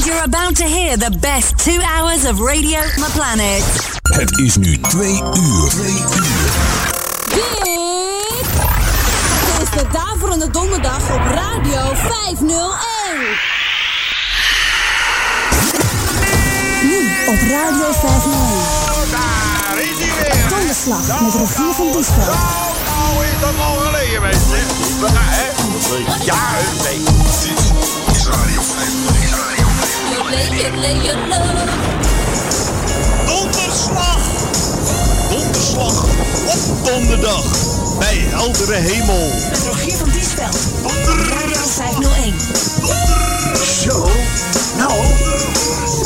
And you're about to hear the best two hours of Radio on the planet. Het is nu twee uur. Twee uur. Dit is de Daverende Donderdag op Radio 501. Nu op Radio 501. Daar is hij weer. Donderslag met Rogier van Diesveld. Nou, nou is dat al geleden, mensen. We gaan, hè? Ja, een week. Dit is Radio 501. Donderslag! Donderslag op donderdag bij heldere hemel. Met Rogier van Diesveld. Radio 501. Zo, nou,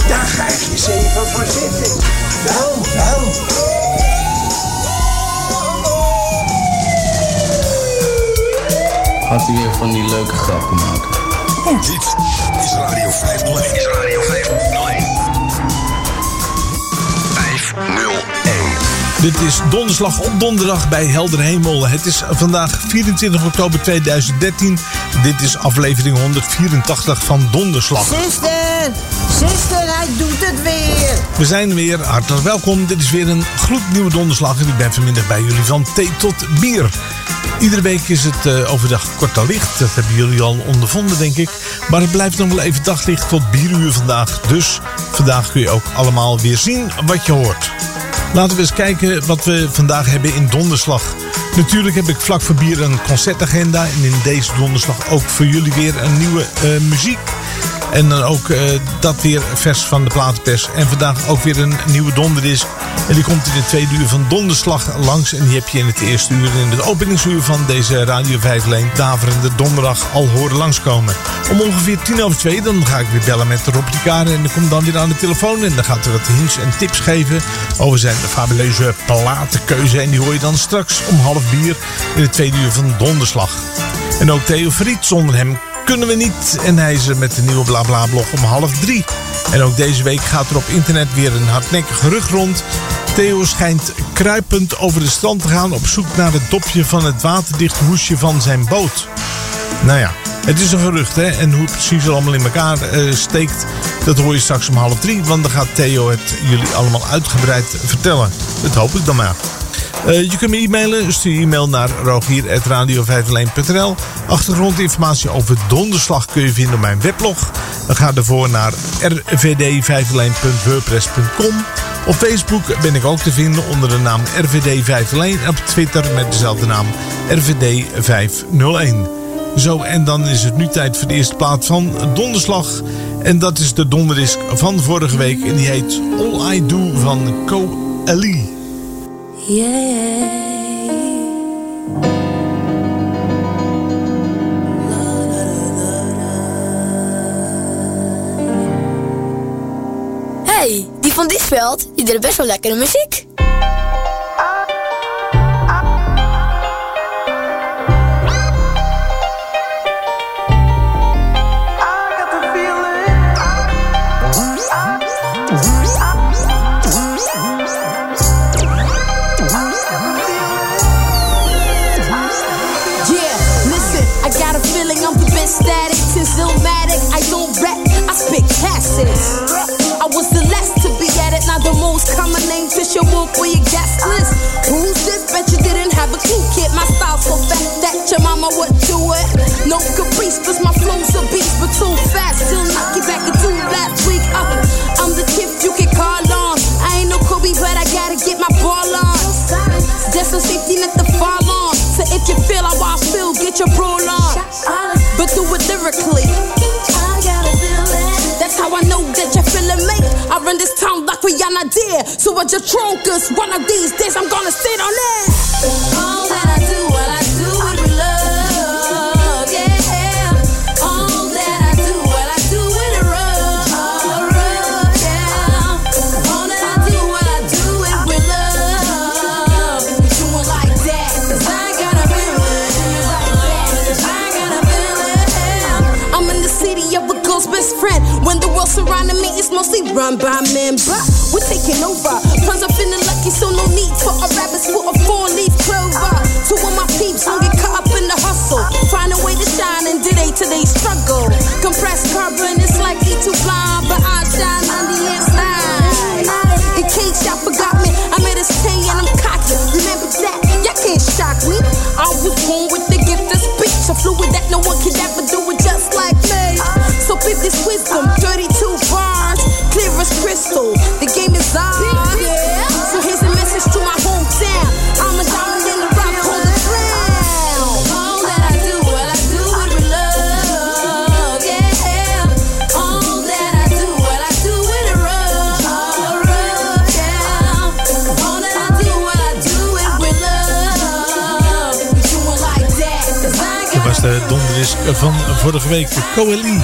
daar ga ik eens even voor zitten. Wel, wel. Gaat hij weer van die leuke grappen maken. Dit is Radio 501. Is Radio 501. 501. Dit is donderslag op donderdag bij Helder Hemel. Het is vandaag 24 oktober 2013. Dit is aflevering 184 van Donderslag. Zuster, zuster, hij doet het weer. We zijn er weer, hartelijk welkom. Dit is weer een gloednieuwe donderslag en ik ben vanmiddag bij jullie van thee tot bier. Iedere week is het eh, overdag kort al licht. Dat hebben jullie al ondervonden, denk ik. Maar het blijft nog wel even daglicht tot bieruur vandaag. Dus vandaag kun je ook allemaal weer zien wat je hoort. Laten we eens kijken wat we vandaag hebben in donderslag. Natuurlijk heb ik vlak voor bier een concertagenda. En in deze donderslag ook voor jullie weer een nieuwe eh, muziek. En dan ook eh, dat weer vers van de platenpers. En vandaag ook weer een nieuwe donderdisc. En die komt in de tweede uur van donderslag langs. En die heb je in het eerste uur, in het openingsuur van deze Radio 5 Leen, daverende donderdag al horen langskomen. Om ongeveer tien over twee, dan ga ik weer bellen met Rob Ricard. En dan komt dan weer aan de telefoon. En dan gaat hij wat hints en tips geven over zijn fabuleuze platenkeuze. En die hoor je dan straks om half bier in het tweede uur van donderslag. En ook Theo Friet, zonder hem kunnen we niet. En hij is met de nieuwe BlaBla blog om half drie. En ook deze week gaat er op internet weer een hardnekkig gerucht rond. Theo schijnt kruipend over de strand te gaan op zoek naar het dopje van het waterdichte hoesje van zijn boot. Nou ja, het is een gerucht hè. En hoe het precies allemaal in elkaar eh, steekt, dat hoor je straks om half drie. Want dan gaat Theo het jullie allemaal uitgebreid vertellen. Dat hoop ik dan maar. Eh, je kunt me e-mailen. Stuur je e-mail naar rogier.radio501.nl Achtergrondinformatie over donderslag kun je vinden op mijn weblog. Dan ga ervoor naar rvd501.wordpress.com Op Facebook ben ik ook te vinden onder de naam RVD501 en op Twitter met dezelfde naam RVD501. Zo, en dan is het nu tijd voor de eerste plaat van Donderslag. En dat is de donderdisc van vorige week. En die heet All I Do van Co. Ali. Hey, die van Diesveld, die deed best wel lekkere muziek. It, now the most common name. Fisher Wolf for your guest So I just. One of these days I'm gonna sit on it. All that I do, what I do with love. Yeah. All that I do, what I do with. Yeah. All that I do, I do with love. Do it like I gotta feel it. Do it like that. I gotta feel it. I'm in the city of a girl's best friend. When the world surrounding me is mostly run by men, but we're taking over. Cause I'm feeling lucky, so no need for a rabbit's foot or four leaf clover. Two of my peeps don't get caught up in the hustle. Find a way to shine in today, today's struggle. Compressed carbon is likely vorige week Coeli.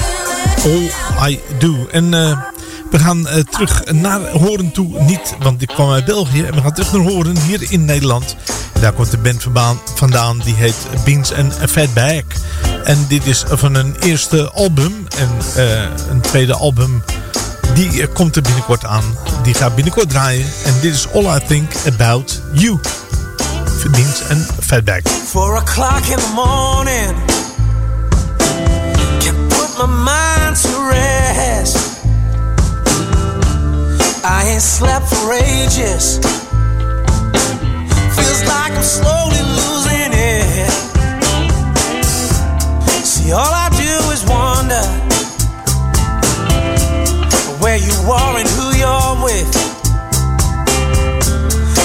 All I Do. En eh, we gaan eh, terug naar Horen toe. Niet, want ik kwam uit België. En we gaan terug naar Horen hier in Nederland. Daar komt de band vandaan. Die heet Beans and Fatback. En dit is van een eerste album. En eh, een tweede album. Die komt er binnenkort aan. Die gaat binnenkort draaien. En dit is All I Think About You. Beans and Fatback. 4 o'clock in the morning. my mind to rest. I ain't slept for ages. Feels like I'm slowly losing it. See, all I do is wonder where you are and who you're with.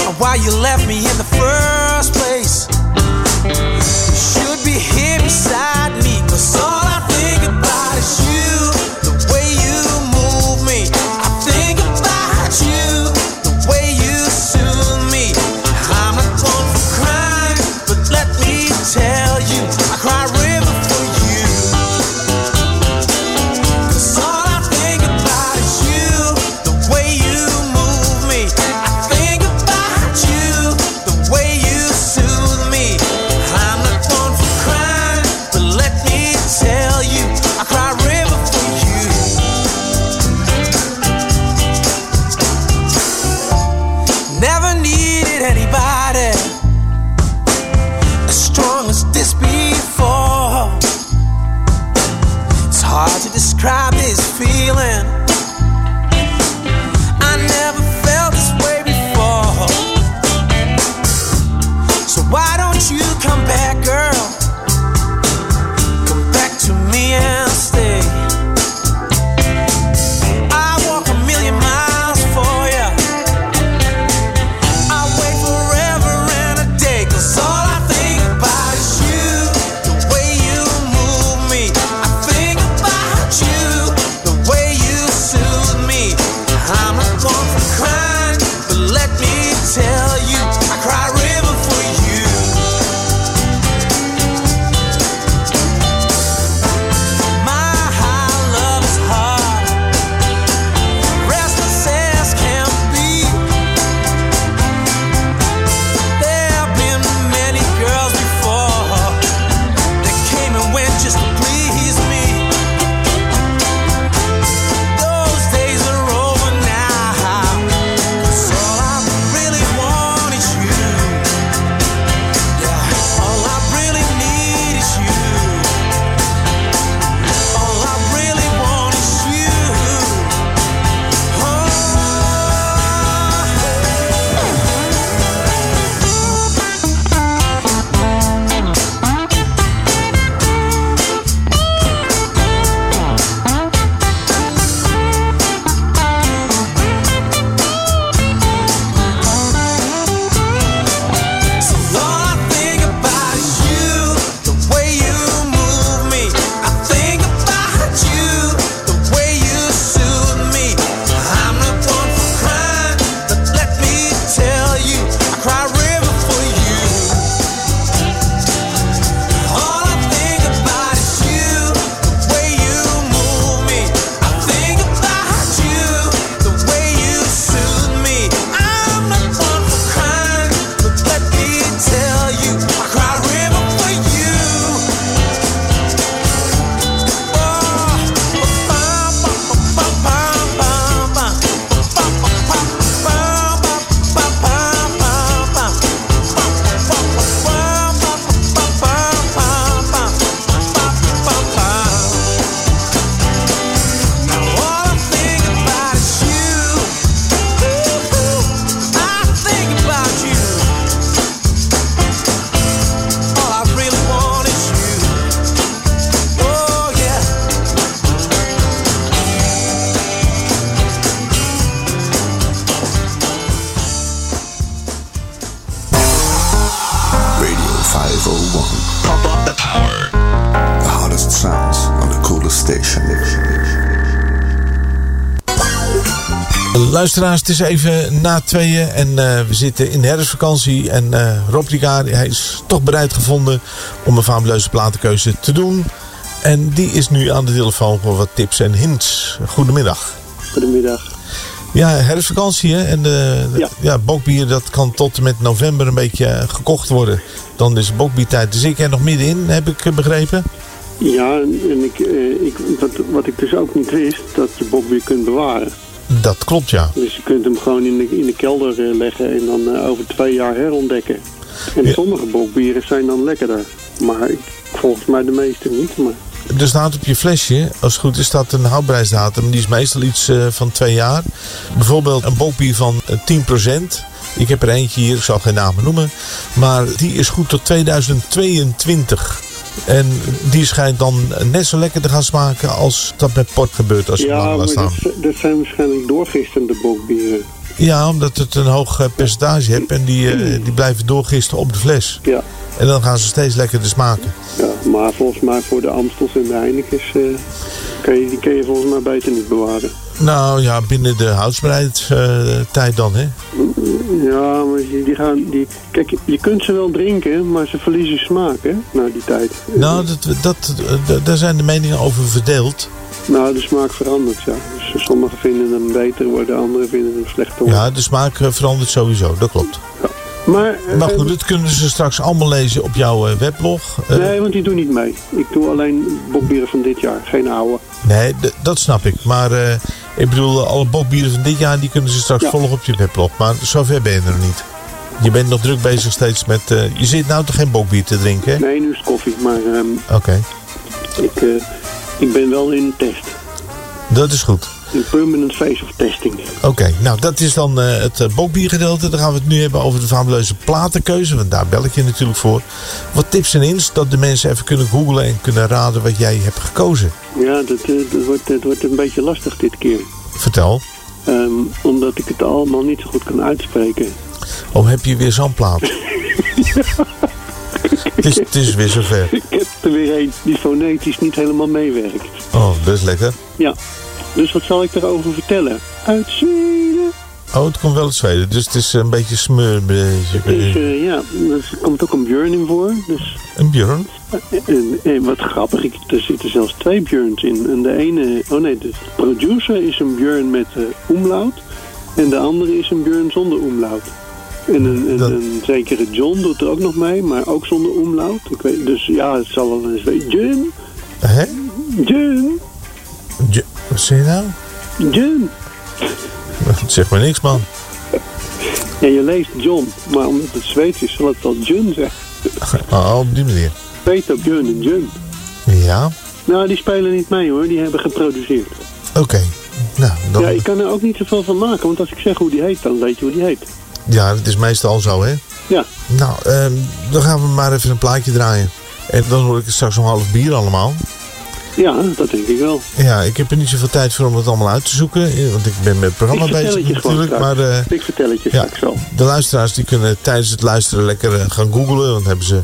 And why you left me in the first place. You should be here beside. describe this feeling. luisteraars, het is even na tweeën en eh, we zitten in de herfstvakantie. En uh, Rob hij is toch bereid gevonden om een fabuleuze platenkeuze te doen. En die is nu aan de telefoon voor wat tips en hints. Goedemiddag. Goedemiddag. Ja, herfstvakantie hè? En eh, ja. bokbier dat kan tot en met november een beetje gekocht worden. Dan is bokbiertijd. Dus ik er nog middenin, heb ik begrepen. Ja, en ik, ik, wat, wat ik dus ook niet wist, dat je bokbier kunt bewaren. Dat klopt, ja. Dus je kunt hem gewoon in de, in de kelder eh, leggen en dan eh, over twee jaar herontdekken. En Ja. sommige bokbieren zijn dan lekkerder. Maar ik, volgens mij de meeste niet. Maar Er staat op je flesje, als het goed is, staat een houdbaarheidsdatum. Die is meestal iets eh, van twee jaar. Bijvoorbeeld een bokbier van eh, 10%. Ik heb er eentje hier, ik zal geen namen noemen. Maar die is goed tot 2022. En die schijnt dan net zo lekker te gaan smaken als dat met port gebeurt als je ja, lang laat staan. dat zijn waarschijnlijk doorgistende bokbieren. Ja, omdat het een hoog eh, percentage hebt en die, eh, die blijven doorgisten op de fles. Ja. En dan gaan ze steeds lekkerder smaken. ja, maar volgens mij voor de Amstels en de Heinekens eh, kan je, die kun je volgens mij beter niet bewaren. Nou ja, binnen de houdbaarheidstijd dan, hè? Ja, maar die, gaan... Die, kijk, je- kunt ze wel drinken, maar ze verliezen smaak, hè, na die tijd. Nou, dat, dat, dat- daar zijn de meningen over verdeeld. Nou, de smaak verandert, ja. Dus sommigen vinden hem beter worden, anderen vinden hem slechter worden. Ja, de smaak eh, verandert sowieso, dat klopt. Maar, eh, Maar goed, dat kunnen ze straks allemaal lezen op jouw eh, weblog. Eh, Nee, want die doen niet mee. Ik doe alleen bokbieren van dit jaar, geen oude. nee, dat snap ik. Maar eh, ik bedoel, alle bokbieren van dit jaar, die kunnen ze straks Ja. volgen op je weblog. Maar zover ben je er nog niet. Je bent nog druk bezig steeds met... eh, je zit nou toch geen bokbier te drinken, hè? Nee, nu is het koffie, maar ehm, Oké, ik, eh, ik ben wel in test. dat is goed. In permanent phase of testing. Oké, nou dat is dan eh, het uh, bokbiergedeelte. Dan gaan we het nu hebben over de fabuleuze platenkeuze. Want daar bel ik je natuurlijk voor. Wat tips en hints dat de mensen even kunnen googlen en kunnen raden wat jij hebt gekozen. Ja, dat, eh, dat, wordt, dat wordt een beetje lastig dit keer. Vertel. Ehm, omdat ik het allemaal niet zo goed kan uitspreken. Of heb je weer zo'n plaat? het, is, het is weer zover. Ik heb er weer een die fonetisch niet helemaal meewerkt. Oh, dat is lekker. Ja, dus wat zal ik erover vertellen? Uit Zweden. Oh, het komt wel uit Zweden. Dus het is een beetje smeur. Is, eh, ja, er komt ook een Björn in voor. Dus, Een Björn? en, en wat grappig, er zitten zelfs twee Björns in. En de ene, oh nee, de producer is een Björn met eh umlaut. En de andere is een Björn zonder umlaut. En een, Dat- een zekere John doet er ook nog mee, maar ook zonder umlaut. Ik weet, dus ja, het zal wel eens weten. John, Hè? John, wat zeg je nou? John. Zeg maar niks, man. Ja, je leest John, maar omdat het Zweeds is, zal het wel John zeggen. Oh, op die manier. Peter, Björn en John. Ja, Nou, die spelen niet mee hoor, die hebben geproduceerd. oké. Nou, dan... Ja, ik kan er ook niet zoveel van maken, want als ik zeg hoe die heet, dan weet je hoe die heet. Ja, dat is meestal zo, hè? Ja, Nou, ehm, dan gaan we maar even een plaatje draaien. En dan hoor ik straks om half bier allemaal. Ja, dat denk ik wel. Ja, ik heb er niet zoveel tijd voor om het allemaal uit te zoeken. eh, Want ik ben met het programma ik bezig het natuurlijk. Maar eh, ik vertel het je ja, straks wel. de luisteraars die kunnen tijdens het luisteren lekker eh, gaan googlen. Want dan hebben ze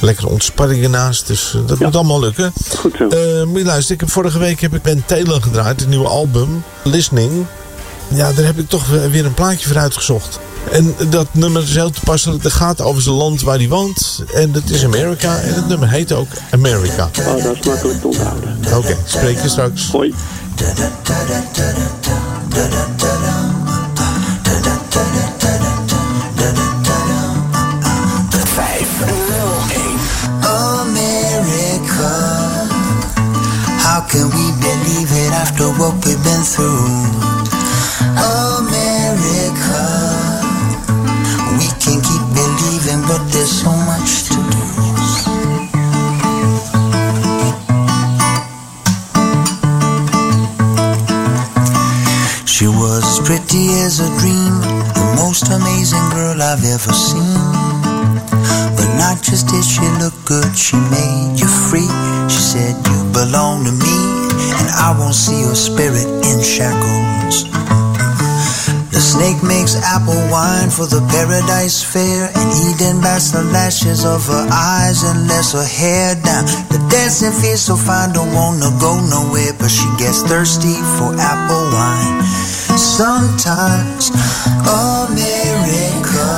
lekker ontspanningen naast. Dus dat Ja. moet allemaal lukken. Goed zo. Moet je luisteren, ik heb vorige week heb ik Ben Taylor gedraaid. Het nieuwe album, Listening. Ja, daar heb ik toch weer een plaatje voor uitgezocht. En dat nummer is heel toepasselijk. Het gaat over zijn land waar hij woont. En dat is Amerika. En het nummer heet ook America. Oh, dat is makkelijk te onthouden. Oké, spreek je straks. Hoi. America. How can we believe it after what we've been through? As pretty as a dream, the most amazing girl I've ever seen. But not just did she look good, she made you free. She said, You belong to me, and I won't see your spirit in shackles. The snake makes apple wine for the paradise fair, and Eden bats the lashes of her eyes and lets her hair down. The dancing feels so fine, don't wanna go nowhere, but she gets thirsty for apple wine. Sometimes, America.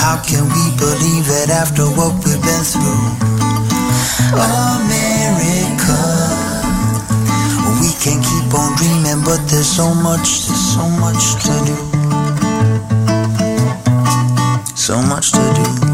How can we believe it after what we've been through? America. We can keep on dreaming, but there's so much, there's so much to do. So much to do.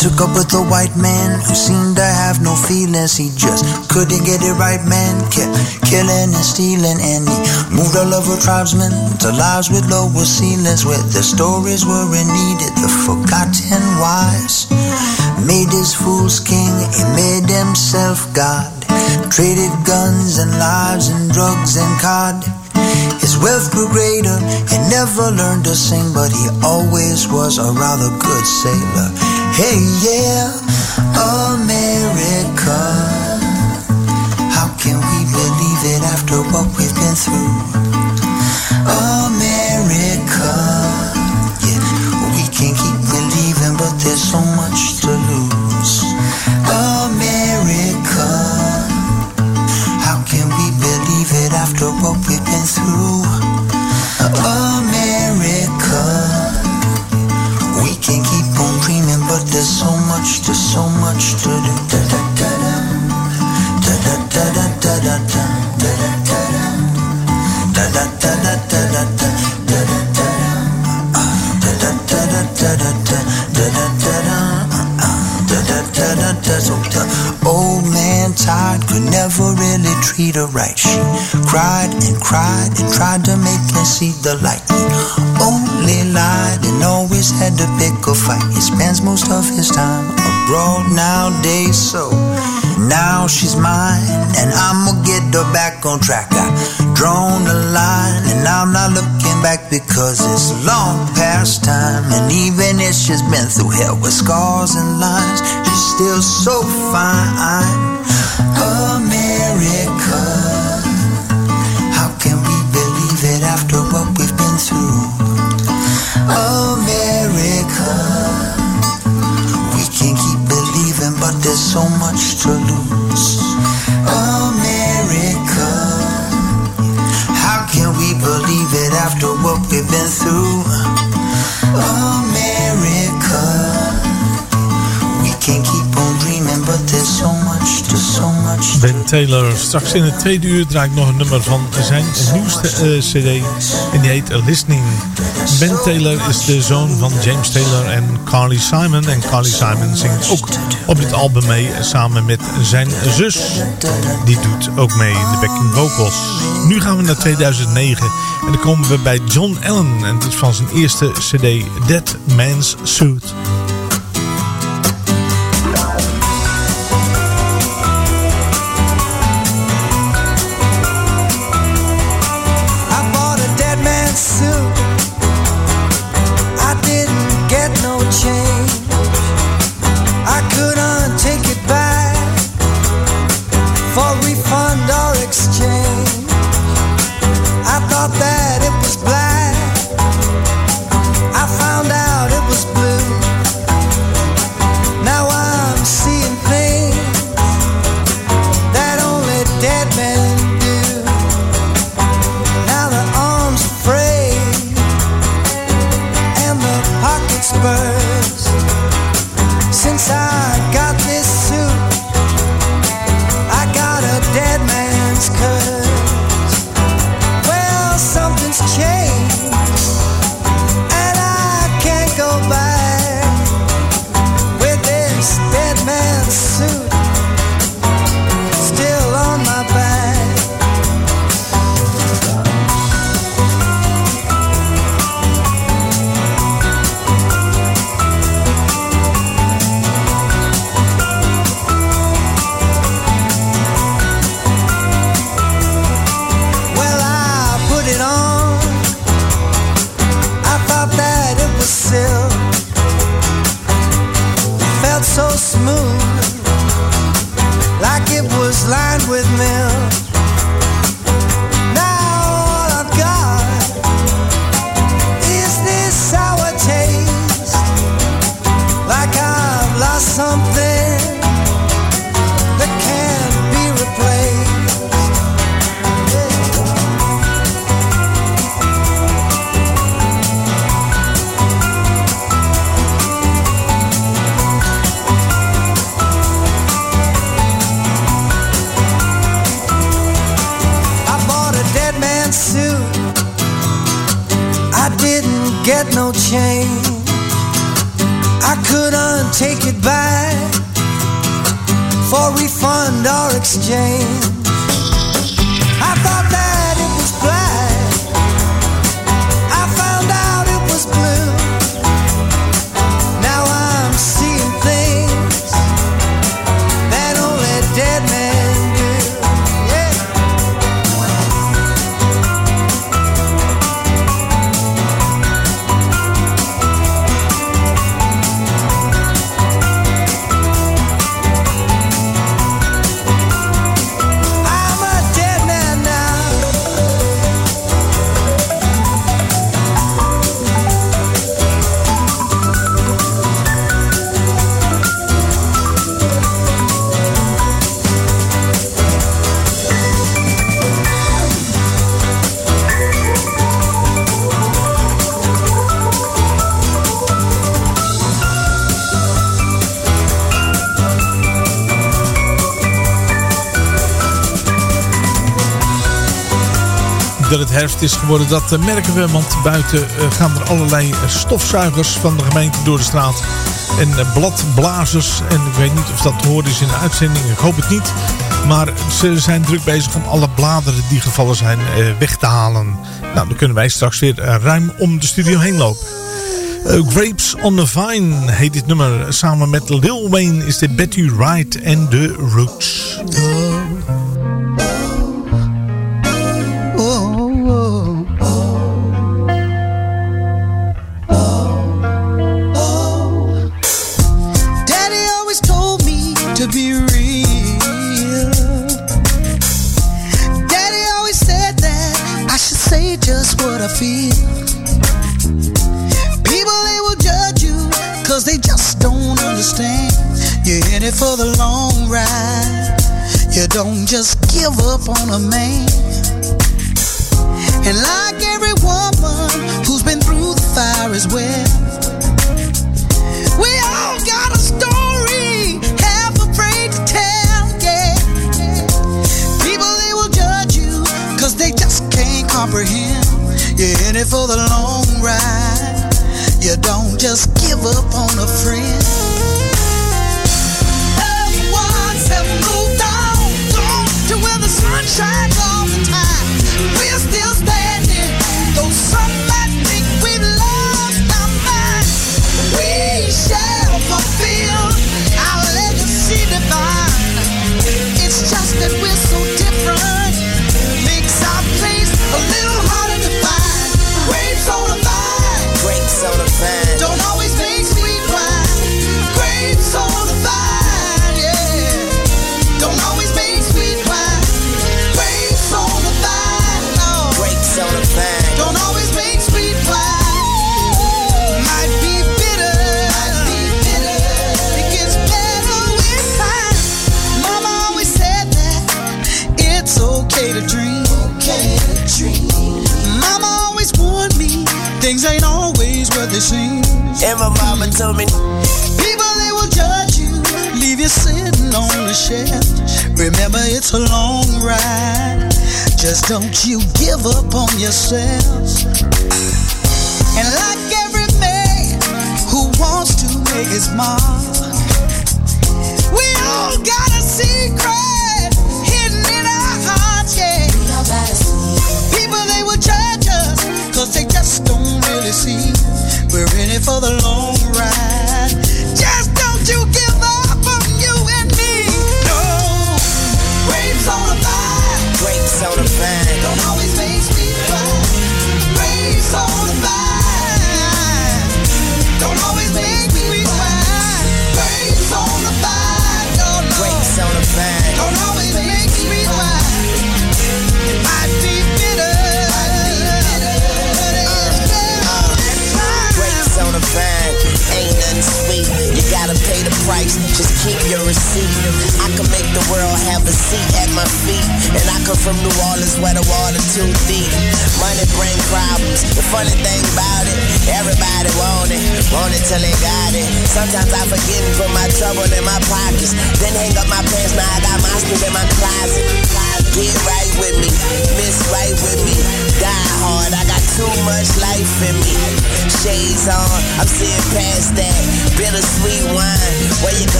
Took up with a white man who seemed to have no feelings. He just couldn't get it right, man. Kept killing and stealing, and he moved all of tribesmen to lives with lower ceilings where their stories weren't needed. The forgotten wise made his fool's king, he made himself God. Traded guns and lives and drugs and cod. His wealth grew greater, he never learned to sing, but he always was a rather good sailor. Hey, yeah, America. How can we believe it after what we've been through? America. Yeah, we can keep believing, but there's so much to lose. America. How can we believe it after what we've been through? America. Really treat her right. She cried and cried and tried to make him see the light. He only lied and always had to pick a fight. He spends most of his time abroad nowadays, so now she's mine, and I'ma get her back on track. I drawn the line, and I'm not looking back because it's long past time. And even if she's been through hell with scars and lines, she's still so fine. Through? America, we can keep believing, but there's so much to lose. America, how can we believe it after what we've been through? America, Taylor. Straks in het tweede uur draai ik nog een nummer van zijn nieuwste eh, cd. En die heet Listening. Ben Taylor is de zoon van James Taylor en Carly Simon. En Carly Simon zingt ook op dit album mee samen met zijn zus. Die doet ook mee in de backing vocals. Nu gaan we naar 2009 en dan komen we bij John Allen. En dat is van zijn eerste cd Dead Man's Suit. worden. Dat eh, merken we, want buiten eh, gaan er allerlei eh, stofzuigers van de gemeente door de straat. En bladblazers. En ik weet niet of dat te horen is in de uitzending. Ik hoop het niet. Maar ze zijn druk bezig om alle bladeren die gevallen zijn weg te halen. Nou, dan kunnen wij straks weer ruim om de studio heen lopen. Grapes on the Vine heet dit nummer. Samen met Lil Wayne is dit Betty Wright en The Roots.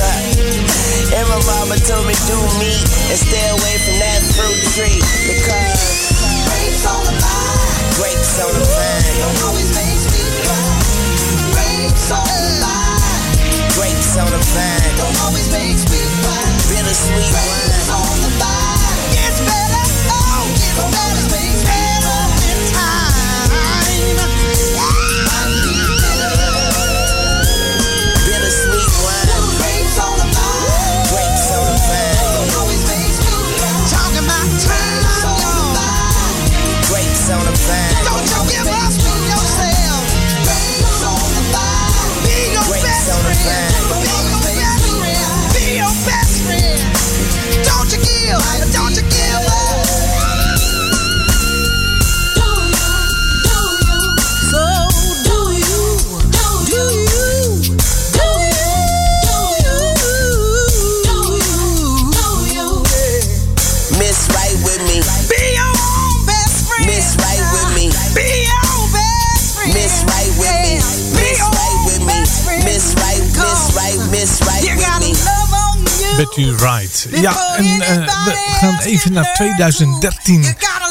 And my mama told me do me and stay away from that fruit tree because grapes on the vine. Grapes on the vine. Don't always make me cry. Grapes on the vine. Grapes on the vine. Don't always make me cry. Bittersweet wine. You. Wright. Ja, en eh, we gaan even naar 2013.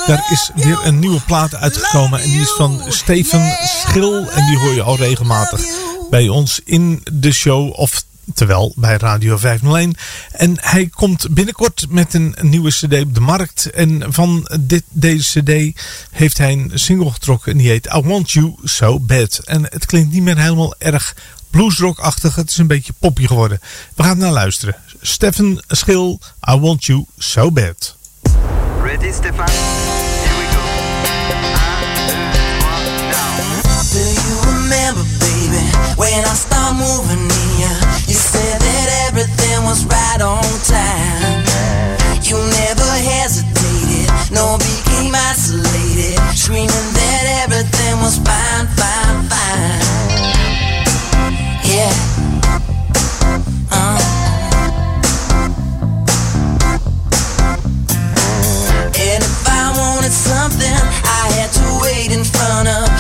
Daar is weer een nieuwe plaat uitgekomen. En die is van Steven Schil. En die hoor je al regelmatig bij ons in de show. Of terwijl bij Radio 501. En hij komt binnenkort met een nieuwe cd op de markt. En van dit, deze cd heeft hij een single getrokken. En die heet I Want You So Bad. En het klinkt niet meer helemaal erg bluesrock-achtig. Het is een beetje poppy geworden. We gaan naar luisteren. Stefan Schil, I Want You So Bad. Ready, Stefan? Here we go. Do you remember, baby, when I start moving in ya? You said that everything was right on time. You never hesitated, no became isolated, screaming that everything was fine, fine, fine. Yeah. In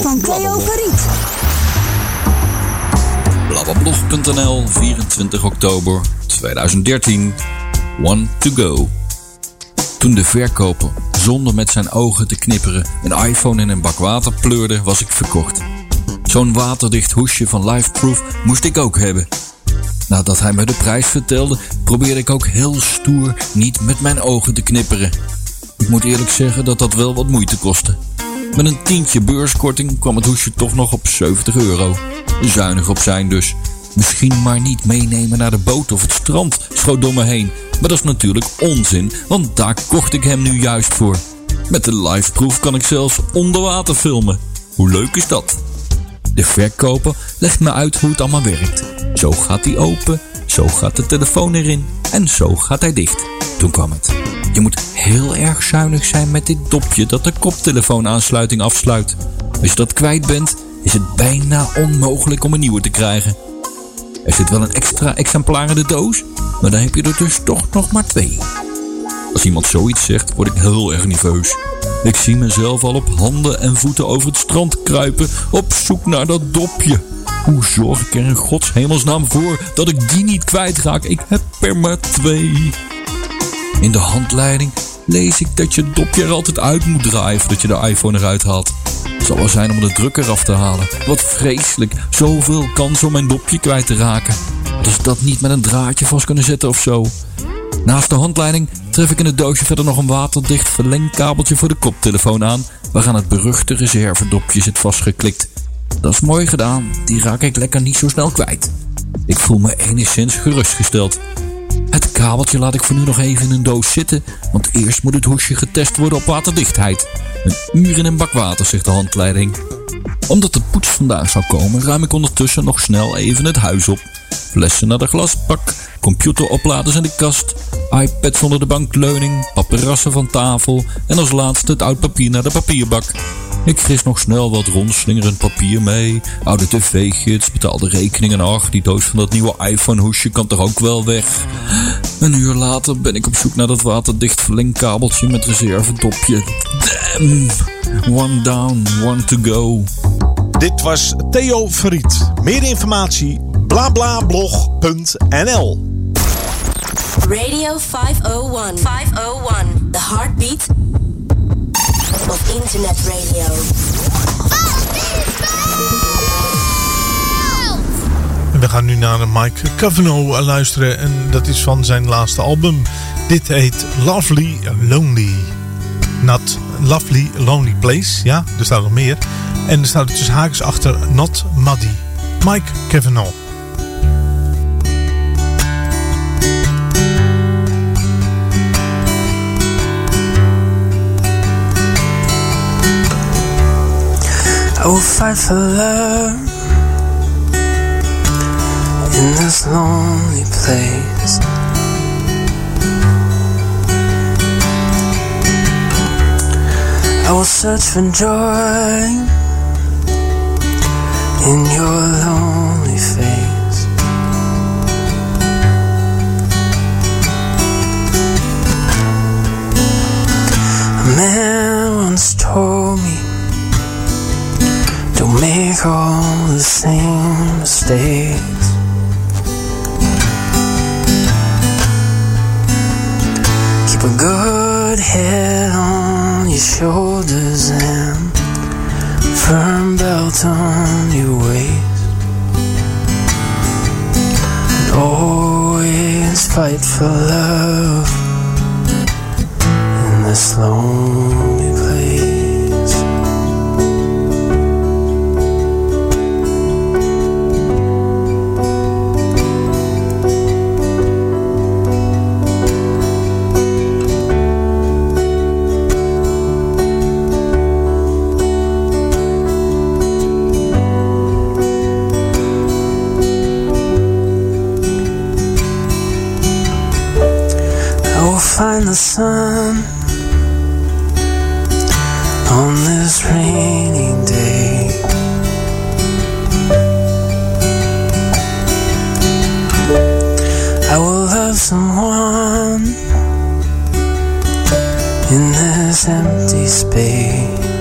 Van Theo Verriet. Blablablog.nl, 24 oktober 2013. One to go. Toen de verkoper, zonder met zijn ogen te knipperen, een iPhone in een bak water pleurde, was ik verkocht. Zo'n waterdicht hoesje van Lifeproof moest ik ook hebben. Nadat hij me de prijs vertelde, probeerde ik ook heel stoer niet met mijn ogen te knipperen. Ik moet eerlijk zeggen dat dat wel wat moeite kostte. Met een tientje beurskorting kwam het hoesje toch nog op 70 euro. Zuinig op zijn dus. Misschien maar niet meenemen naar de boot of het strand, schoot door me heen. Maar dat is natuurlijk onzin, want daar kocht ik hem nu juist voor. Met de liveproof kan ik zelfs onder water filmen. Hoe leuk is dat? De verkoper legt me uit hoe het allemaal werkt. Zo gaat hij open, zo gaat de telefoon erin en zo gaat hij dicht. Toen kwam het. Je moet heel erg zuinig zijn met dit dopje dat de koptelefoonaansluiting afsluit. Als je dat kwijt bent, is het bijna onmogelijk om een nieuwe te krijgen. Er zit wel een extra exemplaar in de doos, maar dan heb je er dus toch nog maar twee. Als iemand zoiets zegt, word ik heel erg nerveus. Ik zie mezelf al op handen en voeten over het strand kruipen, op zoek naar dat dopje. Hoe zorg ik er in gods hemelsnaam voor dat ik die niet kwijtraak? Ik heb er maar twee. In de handleiding lees ik dat je dopje er altijd uit moet draaien voordat je de iPhone eruit haalt. Het zal wel zijn om de druk eraf te halen. Wat vreselijk. Zoveel kans om mijn dopje kwijt te raken. Dus dat niet met een draadje vast kunnen zetten of zo. Naast de handleiding tref ik in het doosje verder nog een waterdicht verlengkabeltje voor de koptelefoon aan, waaraan het beruchte reservedopje zit vastgeklikt. Dat is mooi gedaan, die raak ik lekker niet zo snel kwijt. Ik voel me enigszins gerustgesteld. Het kabeltje laat ik voor nu nog even in een doos zitten, want eerst moet het hoesje getest worden op waterdichtheid. Een uur in een bak water, zegt de handleiding. Omdat de poets vandaag zou komen, ruim ik ondertussen nog snel even het huis op. Flessen naar de glasbak, computeropladers in de kast, iPads onder de bankleuning, paperassen van tafel en als laatste het oud papier naar de papierbak. Ik fris nog snel wat rondslingerend papier mee, oude tv-gids, betaalde rekeningen en ach, die doos van dat nieuwe iPhone-hoesje kan toch ook wel weg. Een uur later ben ik op zoek naar dat waterdicht verlengkabeltje met reservedopje. Damn! One down, one to go. Dit was Theo Verriet. Meer informatie blablablog.nl Radio 501. 501. The heartbeat of internet radio. We gaan nu naar Mike Cavanaugh luisteren en dat is van zijn laatste album. Dit heet Lovely Lonely. Not Lovely Lonely Place, ja, er staat nog meer. En er staat tussen haakjes achter Not Muddy. Mike Cavanaugh. For love in this lonely place. I will search for joy in your lonely face. A man once told me don't make all the same mistakes. Keep a good head on your shoulders and firm belt on your waist. And always fight for love in this lonely place. Find the sun on this rainy day. I will love someone in this empty fight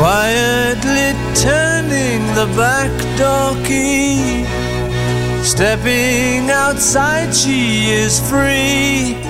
quietly turning the back door key. Stepping outside, she is free.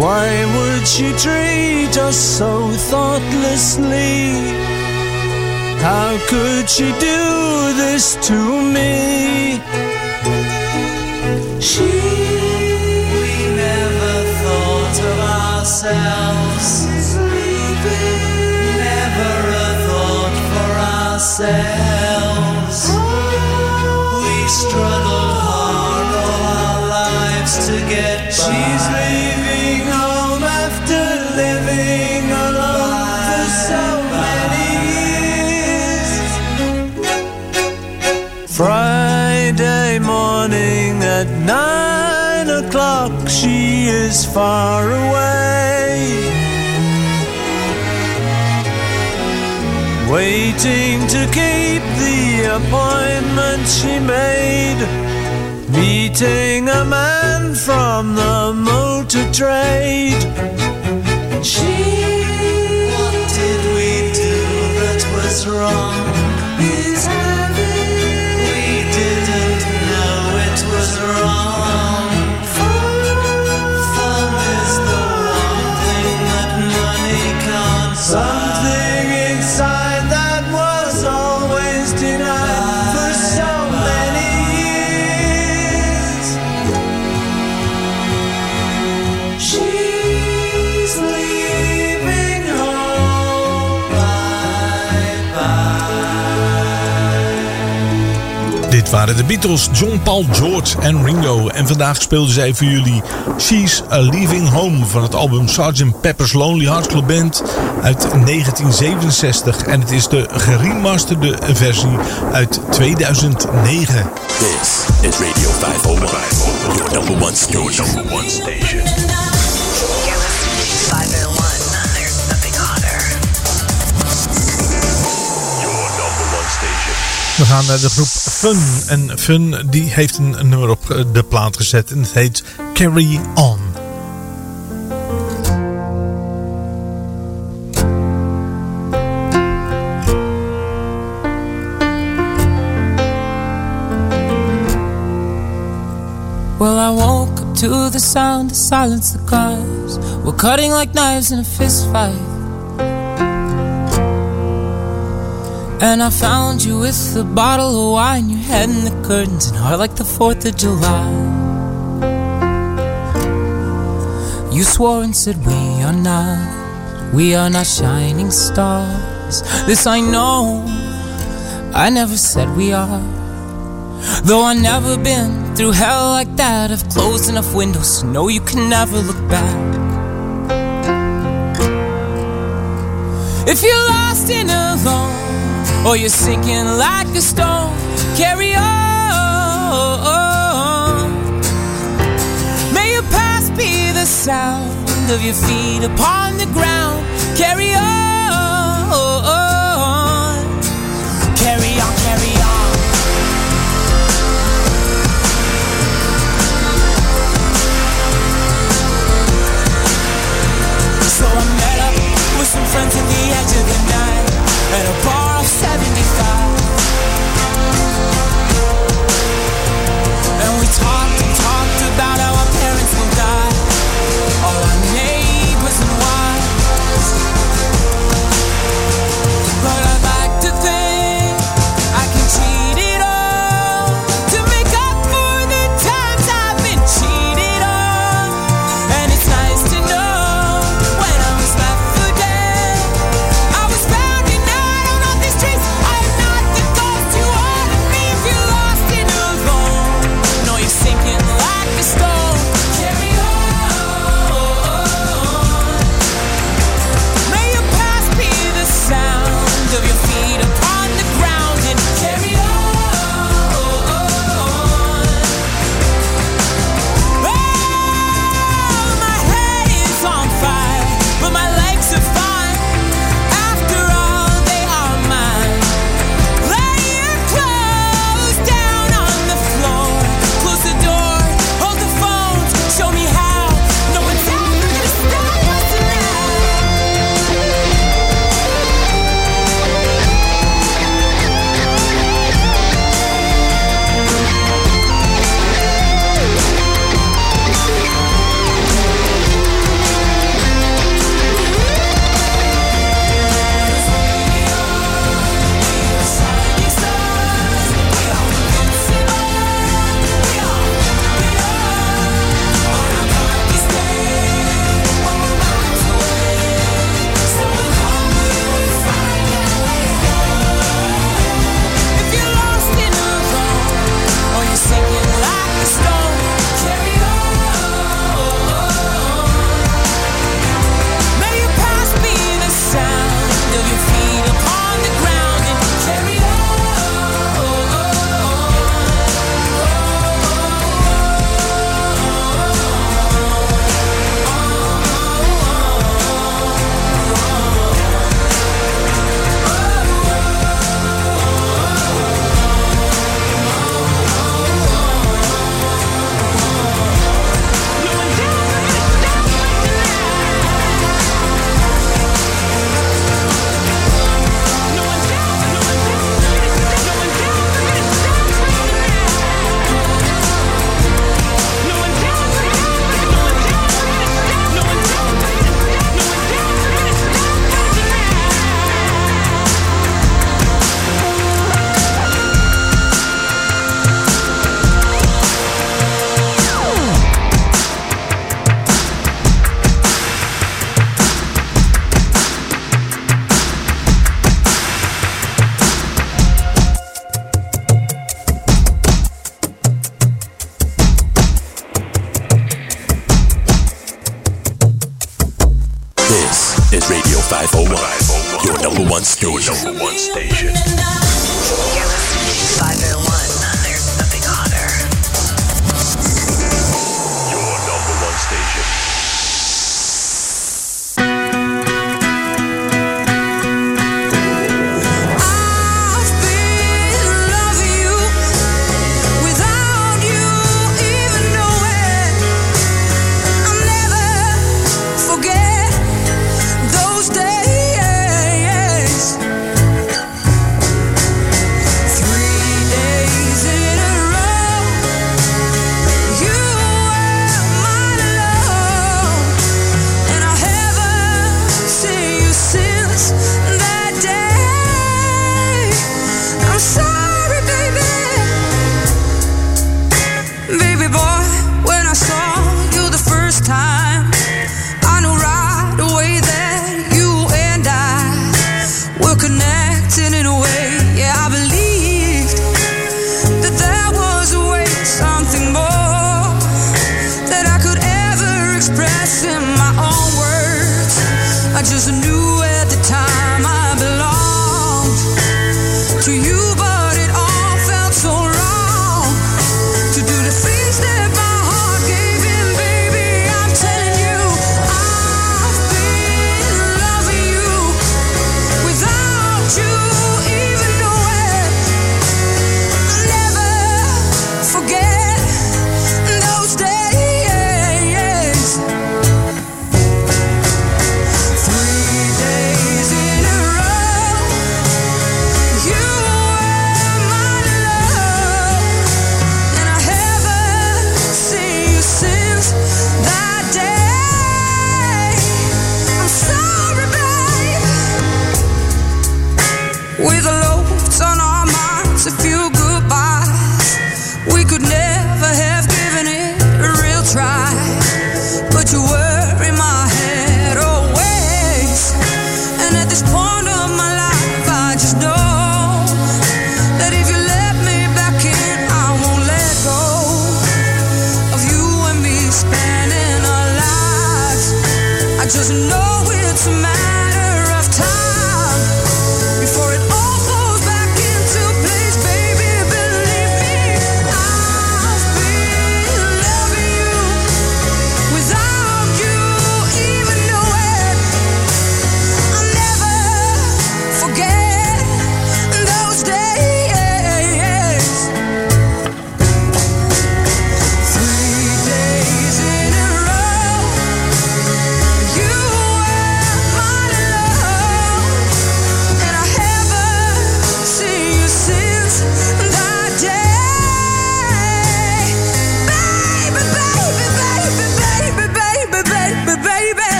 Why would she treat us so thoughtlessly? How could she do this to me? She we never thought of ourselves Never a thought for ourselves We struggled hard all our lives to get. She's leaving home after living alone for so many years Friday morning at nine o'clock, she is far away. Waiting to keep the appointment she made. Meeting a man from the motor trade. She, what did we do that was wrong? Waren de Beatles, John, Paul, George en Ringo. En vandaag speelden zij voor jullie She's a Leaving Home van het album Sgt. Pepper's Lonely Hearts Club Band uit 1967. En het is de geremasterde versie uit 2009. This is Radio 501, your number one station. Your number one station. We gaan naar de groep Fun. En Fun die heeft een, nummer op eh, de plaat gezet. En het heet Carry On. Well, I woke up to the sound of silence. The cars were cutting like knives in a fist fight. And I found you with a bottle of wine, your head in the curtains, and heart like the 4th of July. You swore and said, We are not, we are not shining stars. This I know, I never said we are. Though I've never been through hell like that, I've closed enough windows to know you can never look back. If you're lost and alone, or you're sinking like a stone, carry on. May your past be the sound of your feet upon the ground. Carry on. Carry on, carry on. So I met up with some friends at the edge of the night at a bar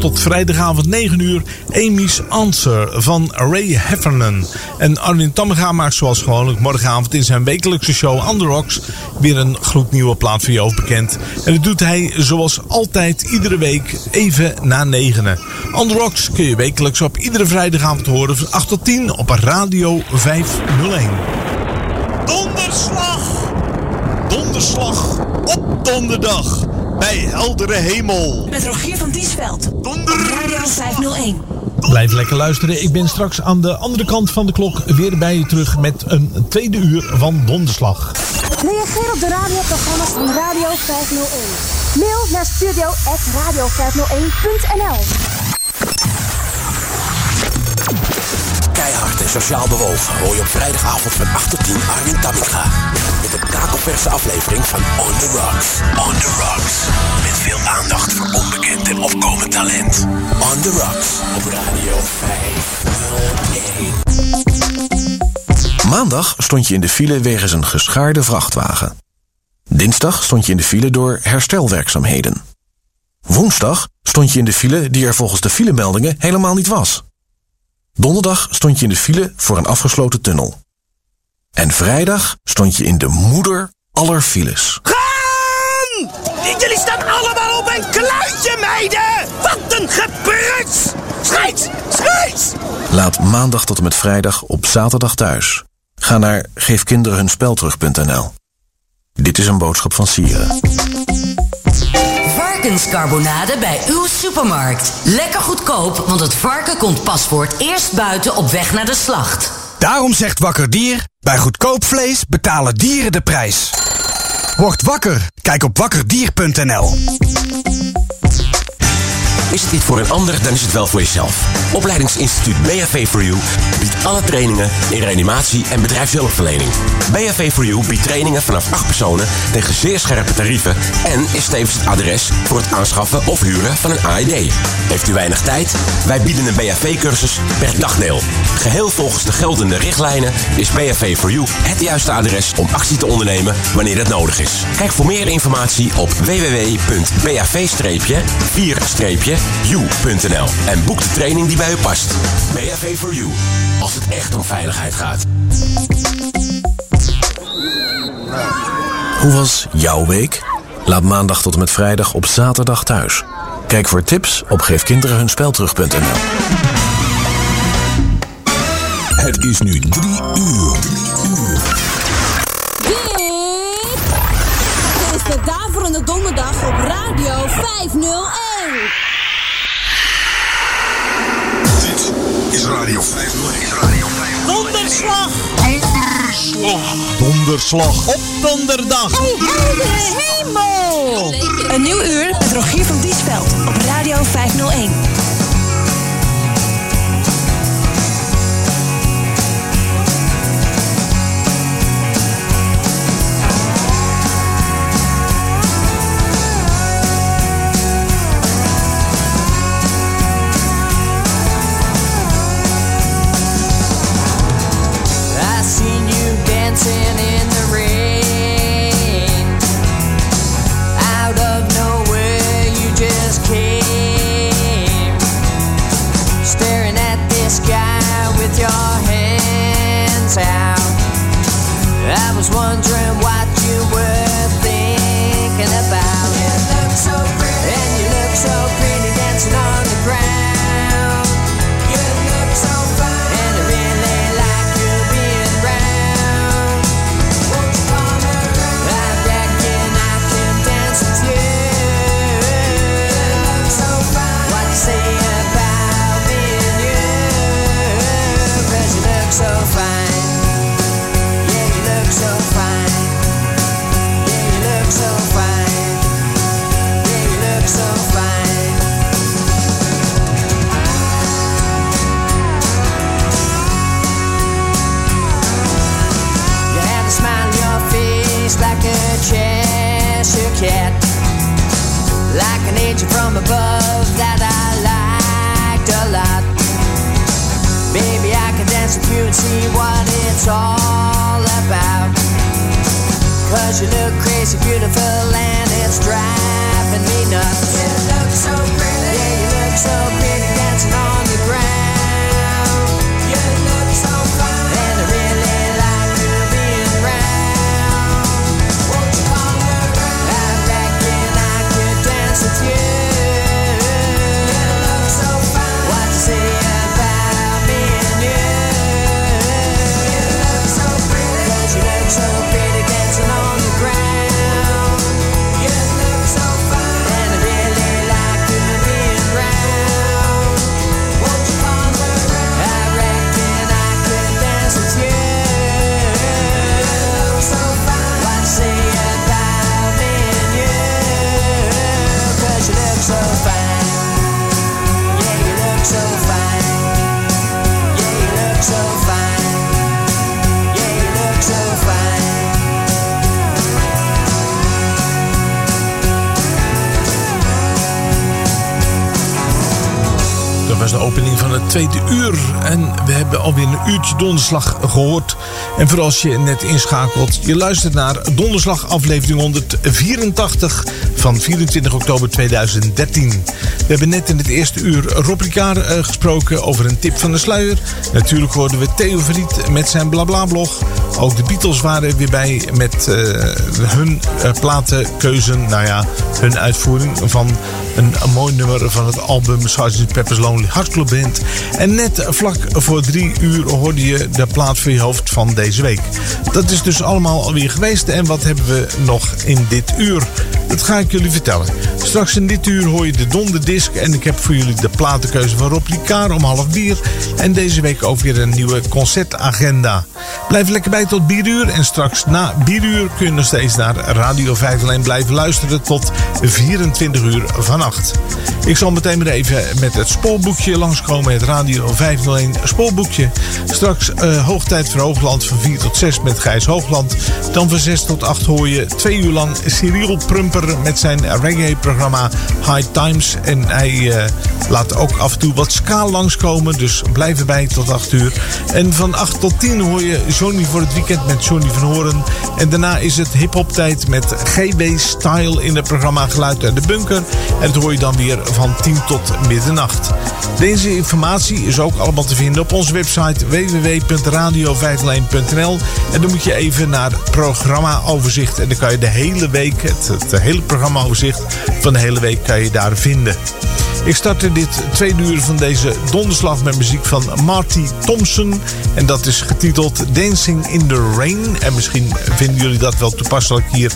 tot vrijdagavond 9 uur Amy's Answer van Ray Heffernan. En Armin Tammerga maakt zoals gewoonlijk morgenavond in zijn wekelijkse show Rocks weer een gloednieuwe plaat voor jou bekend. En dat doet hij zoals altijd iedere week even na negenen. Rocks kun je wekelijks op iedere vrijdagavond horen van 8 tot 10 op Radio 501. Donderslag! Donderslag op donderdag bij heldere hemel. Met Rogier van Diesveld. Donder. Radio 501. Blijf lekker luisteren. Ik ben straks aan de andere kant van de klok weer bij je terug met een tweede uur van Donderslag. Reageer op de radioprogramma's van Radio 501. Mail naar studio.radio501.nl Keihard en sociaal bewogen hoor je op vrijdagavond van 8 tot 10 Arjen Tamminga. Kakelverse aflevering van On The Rocks. On The Rocks. Met veel aandacht voor onbekend en opkomend talent. On The Rocks op Radio 501. Maandag stond je in de file wegens een geschaarde vrachtwagen. Dinsdag stond je in de file door herstelwerkzaamheden. Woensdag stond je in de file die er volgens de filemeldingen helemaal niet was. Donderdag stond je in de file voor een afgesloten tunnel. En vrijdag stond je in de moeder aller files. Gaan! Jullie staan allemaal op een kluitje, meiden! Wat een gepruts! Scheids! Scheids! Laat maandag tot en met vrijdag op zaterdag thuis. Ga naar geefkinderenhunspelterug.nl. Dit is een boodschap van Sieren. Varkenscarbonade bij uw supermarkt. Lekker goedkoop, want het varken komt pas voor het eerst buiten op weg naar de slacht. Daarom zegt Wakker Dier, bij goedkoop vlees betalen dieren de prijs. Word wakker, kijk op wakkerdier.nl. Is het niet voor een ander, dan is het wel voor jezelf. Opleidingsinstituut BHV for You biedt alle trainingen in reanimatie en bedrijfshulpverlening. BHV for You biedt trainingen vanaf 8 personen tegen zeer scherpe tarieven en is tevens het adres voor het aanschaffen of huren van een AED. Heeft u weinig tijd? Wij bieden een BHV-cursus per dagdeel. Geheel volgens de geldende richtlijnen is BHV for You het juiste adres om actie te ondernemen wanneer het nodig is. Kijk voor meer informatie op www.bav-4-u.nl en boek de training die bij u past. BHV for You, als het echt om veiligheid gaat. Hoe was jouw week? Laat maandag tot en met vrijdag op zaterdag thuis. Kijk voor tips op geefkinderenhunspelterug.nl Het is nu drie uur. Dit is de Daverende Donderdag op Radio 501. Is Radio 501. Donderslag! Donderslag. Donderslag op donderdag. hemel! Een nieuw uur met Rogier van Diesveld op Radio 501. Donderslag gehoord. En voor als je net inschakelt, je luistert naar donderslag aflevering 184 van 24 oktober 2013. We hebben net in het eerste uur Rob Ricard eh, gesproken over een tip van de sluier. Natuurlijk hoorden we Theo Verriet met zijn blabla-blog. Ook de Beatles waren weer bij met eh, hun eh, platenkeuzen. Nou ja, hun uitvoering van een, mooi nummer van het album Sgt. Pepper's Lonely Hearts Club Band. En net vlak voor drie uur hoorde je de plaat voor je hoofd van deze week. Dat is dus allemaal alweer geweest. En wat hebben we nog in dit uur? Dat ga ik jullie vertellen. Straks in dit uur hoor je de donderdisc en ik heb voor jullie de platenkeuze van Rob Licaar om half bier. En deze week ook weer een nieuwe concertagenda. Blijf lekker bij tot bieruur en straks na bieruur kun je nog steeds naar Radio 501 blijven luisteren tot 24 uur vannacht. Ik zal meteen weer even met het spoorboekje langskomen, het Radio 501 spoorboekje. Straks uh, hoogtijd voor Hoogland van 4 tot 6 met Gijs Hoogland. Dan van 6 tot 8 hoor je twee uur lang Cyril Prumper met zijn reggae-programma High Times. En hij uh, laat ook af en toe wat ska langskomen, dus blijf erbij tot 8 uur. En van 8 tot 10 hoor je Johnny voor het weekend met Johnny van Horen. En daarna is het hip-hop tijd met GB Style in het programma Geluid uit de Bunker. En dat hoor je dan weer van 10 tot middernacht. Deze informatie is ook allemaal te vinden op onze website www.radio501.nl. En dan moet je even naar programma overzicht. En dan kan je de hele week, het, het hele programma overzicht van de hele week kan je daar vinden. Ik startte dit tweede uur van deze donderslag met muziek van Marty Thompson. En dat is getiteld Dancing in the Rain. En misschien vinden jullie dat wel toepasselijk hier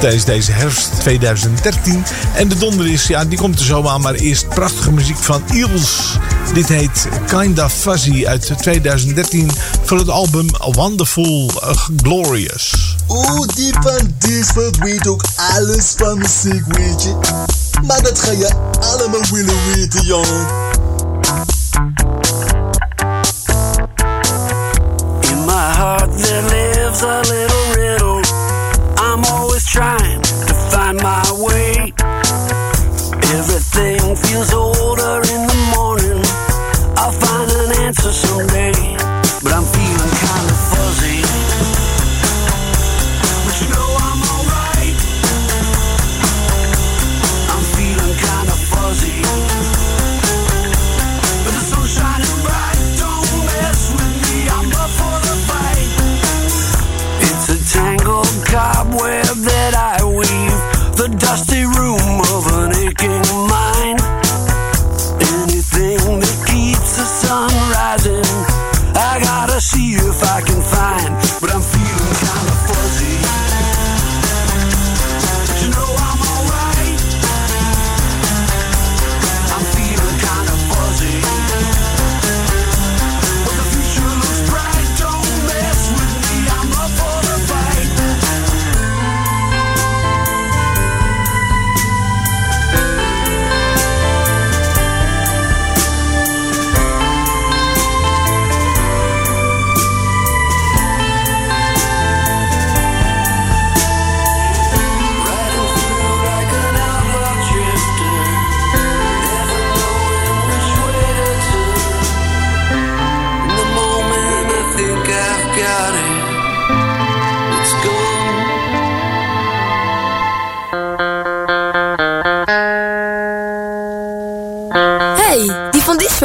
tijdens deze herfst 2013. En de donder is, ja, die komt er zo aan. Maar eerst prachtige muziek van Eels. Dit heet Kinda Fuzzy uit 2013 van het album Wonderful Glorious. Oeh, die van Diesveld weet ook alles van muziek, weet je. Maar dat ga je allemaal willen weten, jongen. In my heart there lives a little riddle. I'm always trying to find my way. Everything feels older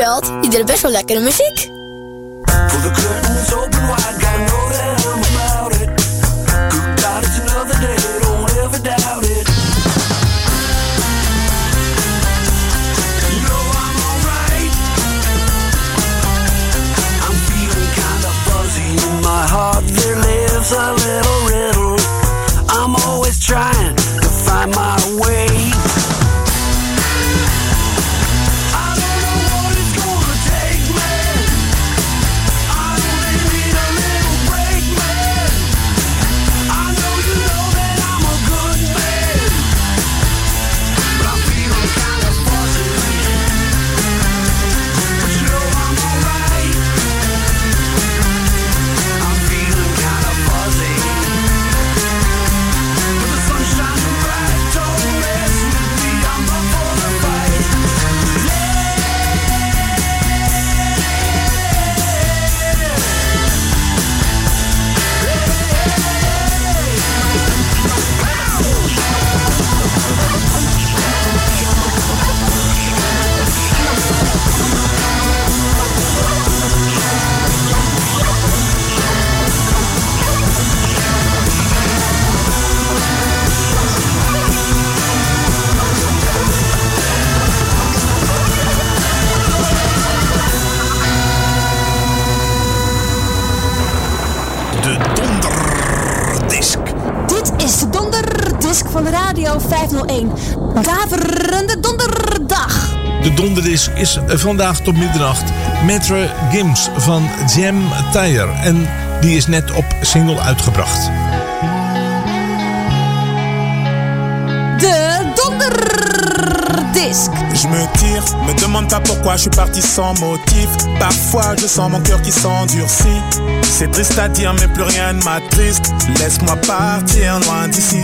Diesveld, die best wel lekkere muziek. Is vandaag tot middernacht Metro Gims van Jam Tire. En die is net op single uitgebracht. De donderdisc. Je me tire, me demande pas pourquoi je suis parti sans motif. Parfois je sens mon cœur qui s'endurcit. C'est triste à dire, mais plus rien ne m'attriste. Laisse-moi partir loin d'ici.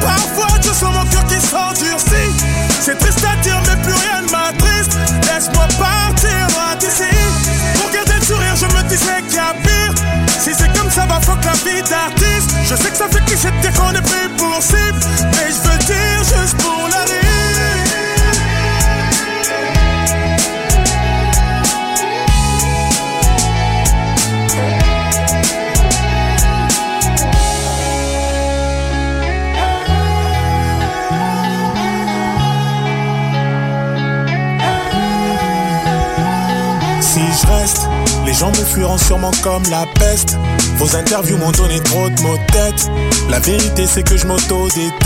Parfois je sens mon cœur qui s'endurcit. C'est triste à dire, mais plus rien ne m'attriste. Laisse-moi partir d'ici. Pour garder le sourire, je me disais qu'il y a pire. Si c'est comme ça, va fuck la vie d'artiste. Je sais que ça fait cliché de dire qu'on est pris pour cible. Mais je veux dire juste pour la rire. Gens me fuiront sûrement comme la peste. Vos interviews m'ont donné trop de mots de tête. La vérité c'est que je m'auto-déteste.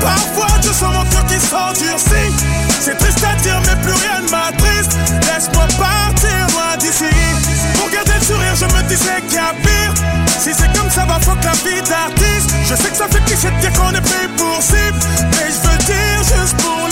Parfois je sens mon cœur qui s'endurcit. C'est triste à dire, mais plus rien ne m'attriste. Laisse-moi partir loin d'ici. Pour garder le sourire, je me disais qu'il y a pire. Si c'est comme ça, va fuck la vie d'artiste. Je sais que ça fait cliché de dire qu'on est pris pour cible. Mais je veux dire juste pour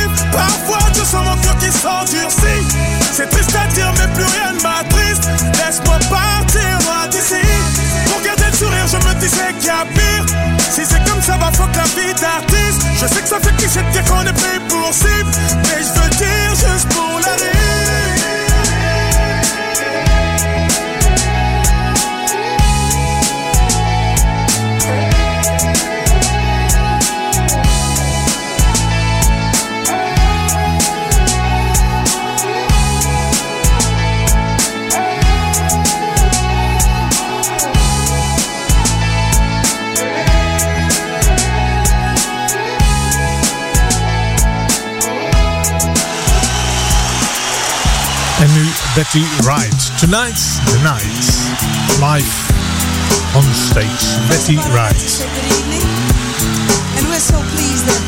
Parfois je sens mon cœur qui s'endurcit. C'est triste à dire, mais plus rien ne m'attriste. Laisse-moi partir loin d'ici. Pour garder le sourire, je me disais qu'il y a pire. Si c'est comme ça, va fuck la vie d'artiste. Je sais que ça fait cliché de dire qu'on est pris pour cible. Mais je veux dire juste pour la rire. Betty Wright. Tonight's the night. Live on stage. Betty Wright. Good evening. And we're so pleased that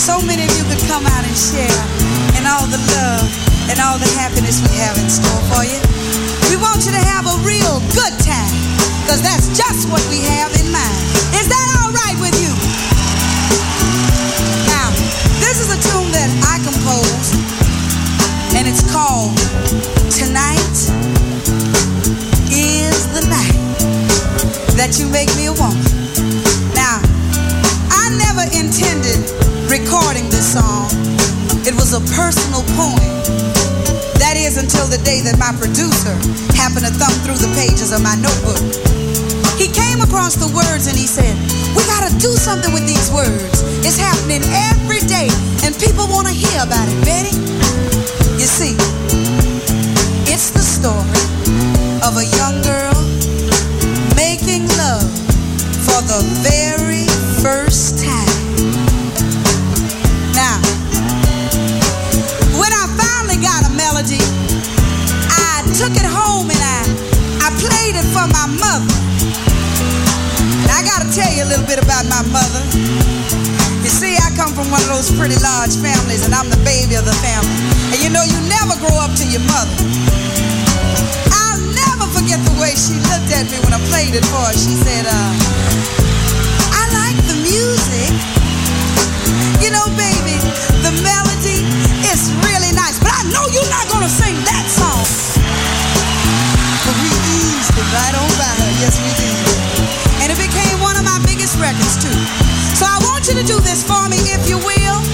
so many of you could come out and share in all the love and all the happiness we have in store for you. We want you to have a real good time because that's just what we have in mind. Is that all right with you? Now, this is a tune that I composed and it's called That You Make Me a Woman. Now, I never intended recording this song. It was a personal poem that is until the day that my producer happened to thumb through the pages of my notebook. He came across the words and he said, We gotta do something with these words. It's happening every day and people wanna hear about it, Betty. You see, it's the story of a young girl the very first time. Now, when I finally got a melody, I took it home and I, I played it for my mother. Now, I gotta tell you a little bit about my mother. You see, I come from one of those pretty large families, and I'm the baby of the family. And you know, you never grow up to your mother. At me when I played it for her. She said, uh, I like the music. You know, baby, the melody is really nice, but I know you're not gonna sing that song. But we eased it right on by her, yes we did. And it became one of my biggest records too. So I want you to do this for me, if you will.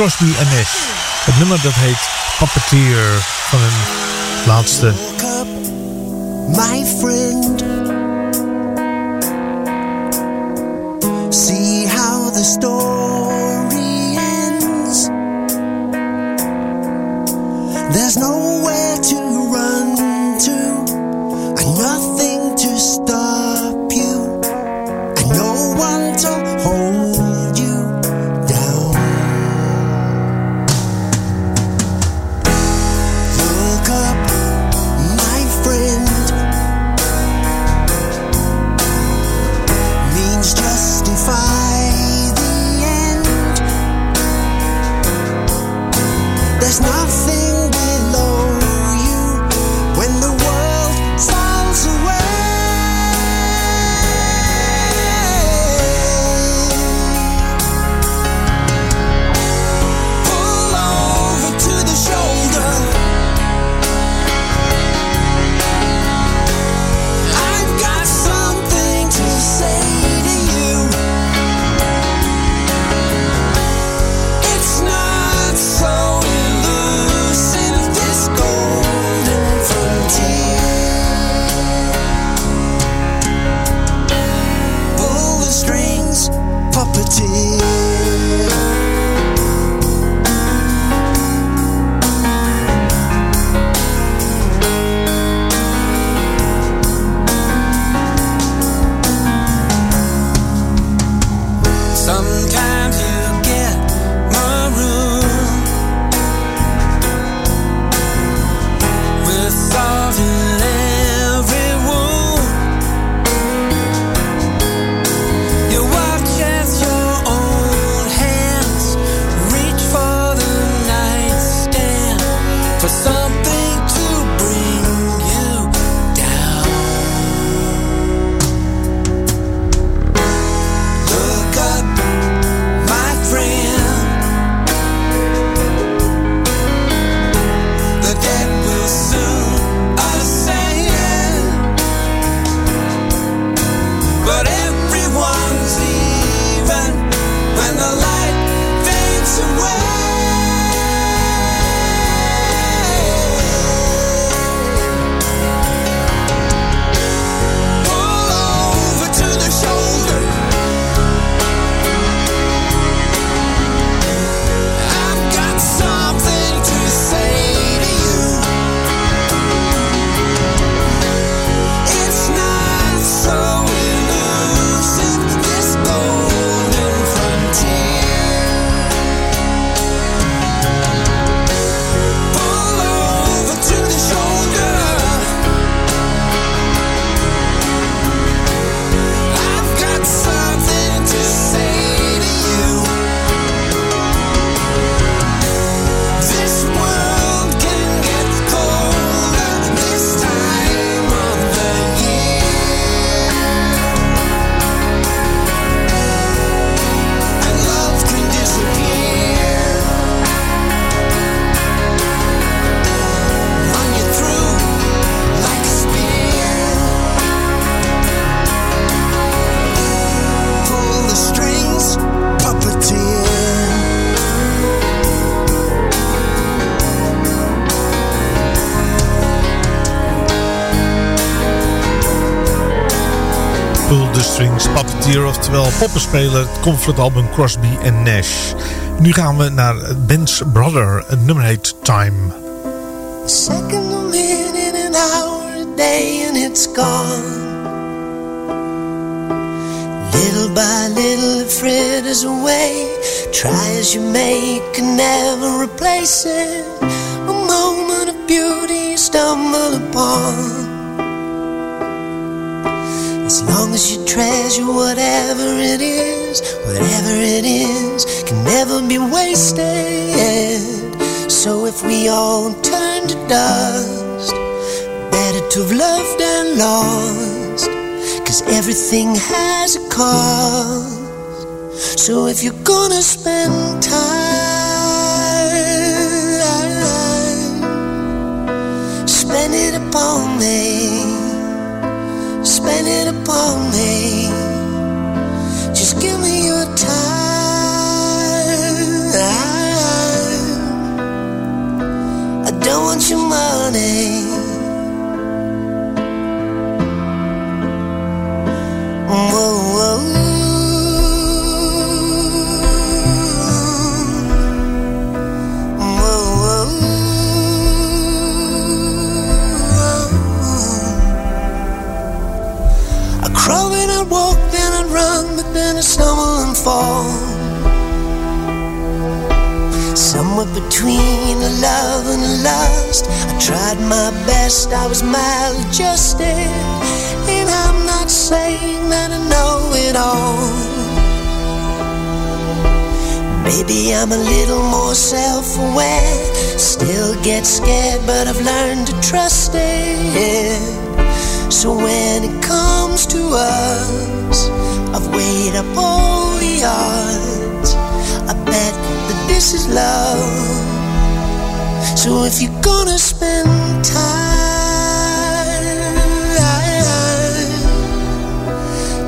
Crosby en Nash. Het nummer dat heet Puppeteer van hun laatste. My friend. there's nothing oftewel poppenspeler. Het komt van het album Crosby en Nash. Nu gaan we naar Ben's Brother. Het nummer heet Time. A second, a minute, an hour, a day and it's gone. Little by little it fritters away. Try as you may, can never replace it. As you treasure whatever it is, whatever it is, can never be wasted. So if we all turn to dust, better to have loved and lost. Cause everything has a cost. So if you're gonna spend time, spend it upon me. Spend it upon me. Fall. Somewhere between a love and a lust, I tried my best, I was maladjusted. And I'm not saying that I know it all. Maybe I'm a little more self aware. Still get scared, but I've learned to trust it. So when it comes to us, I've weighed up all odds. I bet that this is love. So if you're gonna spend time,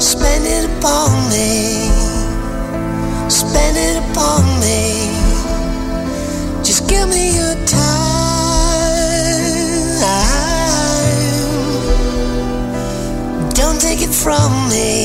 spend it upon me. Spend it upon me. Just give me your time. Don't take it from me.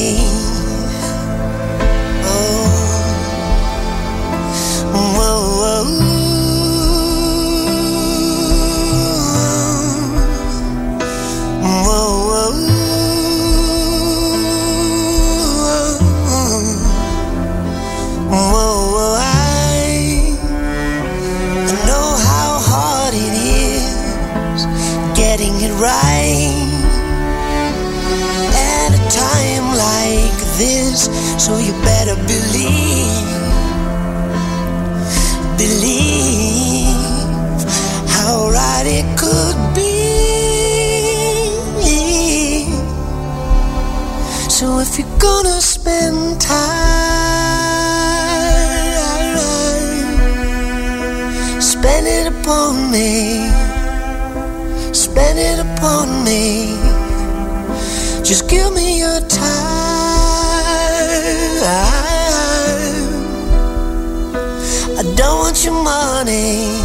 So you better your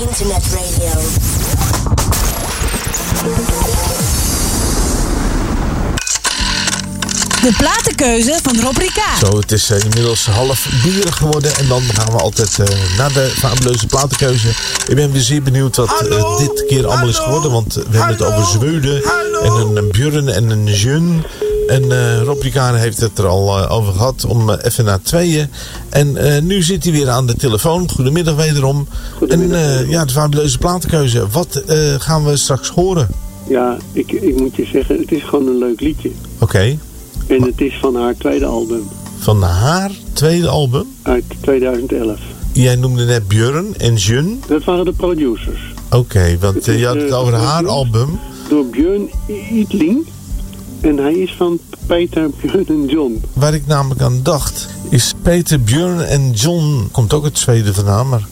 Internet radio. De platenkeuze van Rob Ricard. Zo, het is eh, inmiddels half bier geworden. En dan gaan we altijd eh, naar de fabuleuze platenkeuze. Ik ben weer zeer benieuwd wat eh, dit keer allemaal is geworden. Want we hebben het over Zweden en een, Björn en een Jeun. En eh, Rob Ricard heeft het er al eh, over gehad om eh, even naar tweeën. En nu zit hij weer aan de telefoon. Goedemiddag wederom. En eh, ja, de fabuleuze platenkeuze. Wat gaan we straks horen? Ja, ik, ik moet je zeggen, het is gewoon een leuk liedje. Oké. En het is van haar tweede album, Van haar tweede album. uit 2011. Jij noemde net Björn en Jun. Dat waren de producers. Oké, want je had het over haar album. Door Björn Idling. En hij is van Peter, Björn en John. Waar ik namelijk aan dacht. is Peter, Björn en John. Komt ook uit Zweden vandaan, maar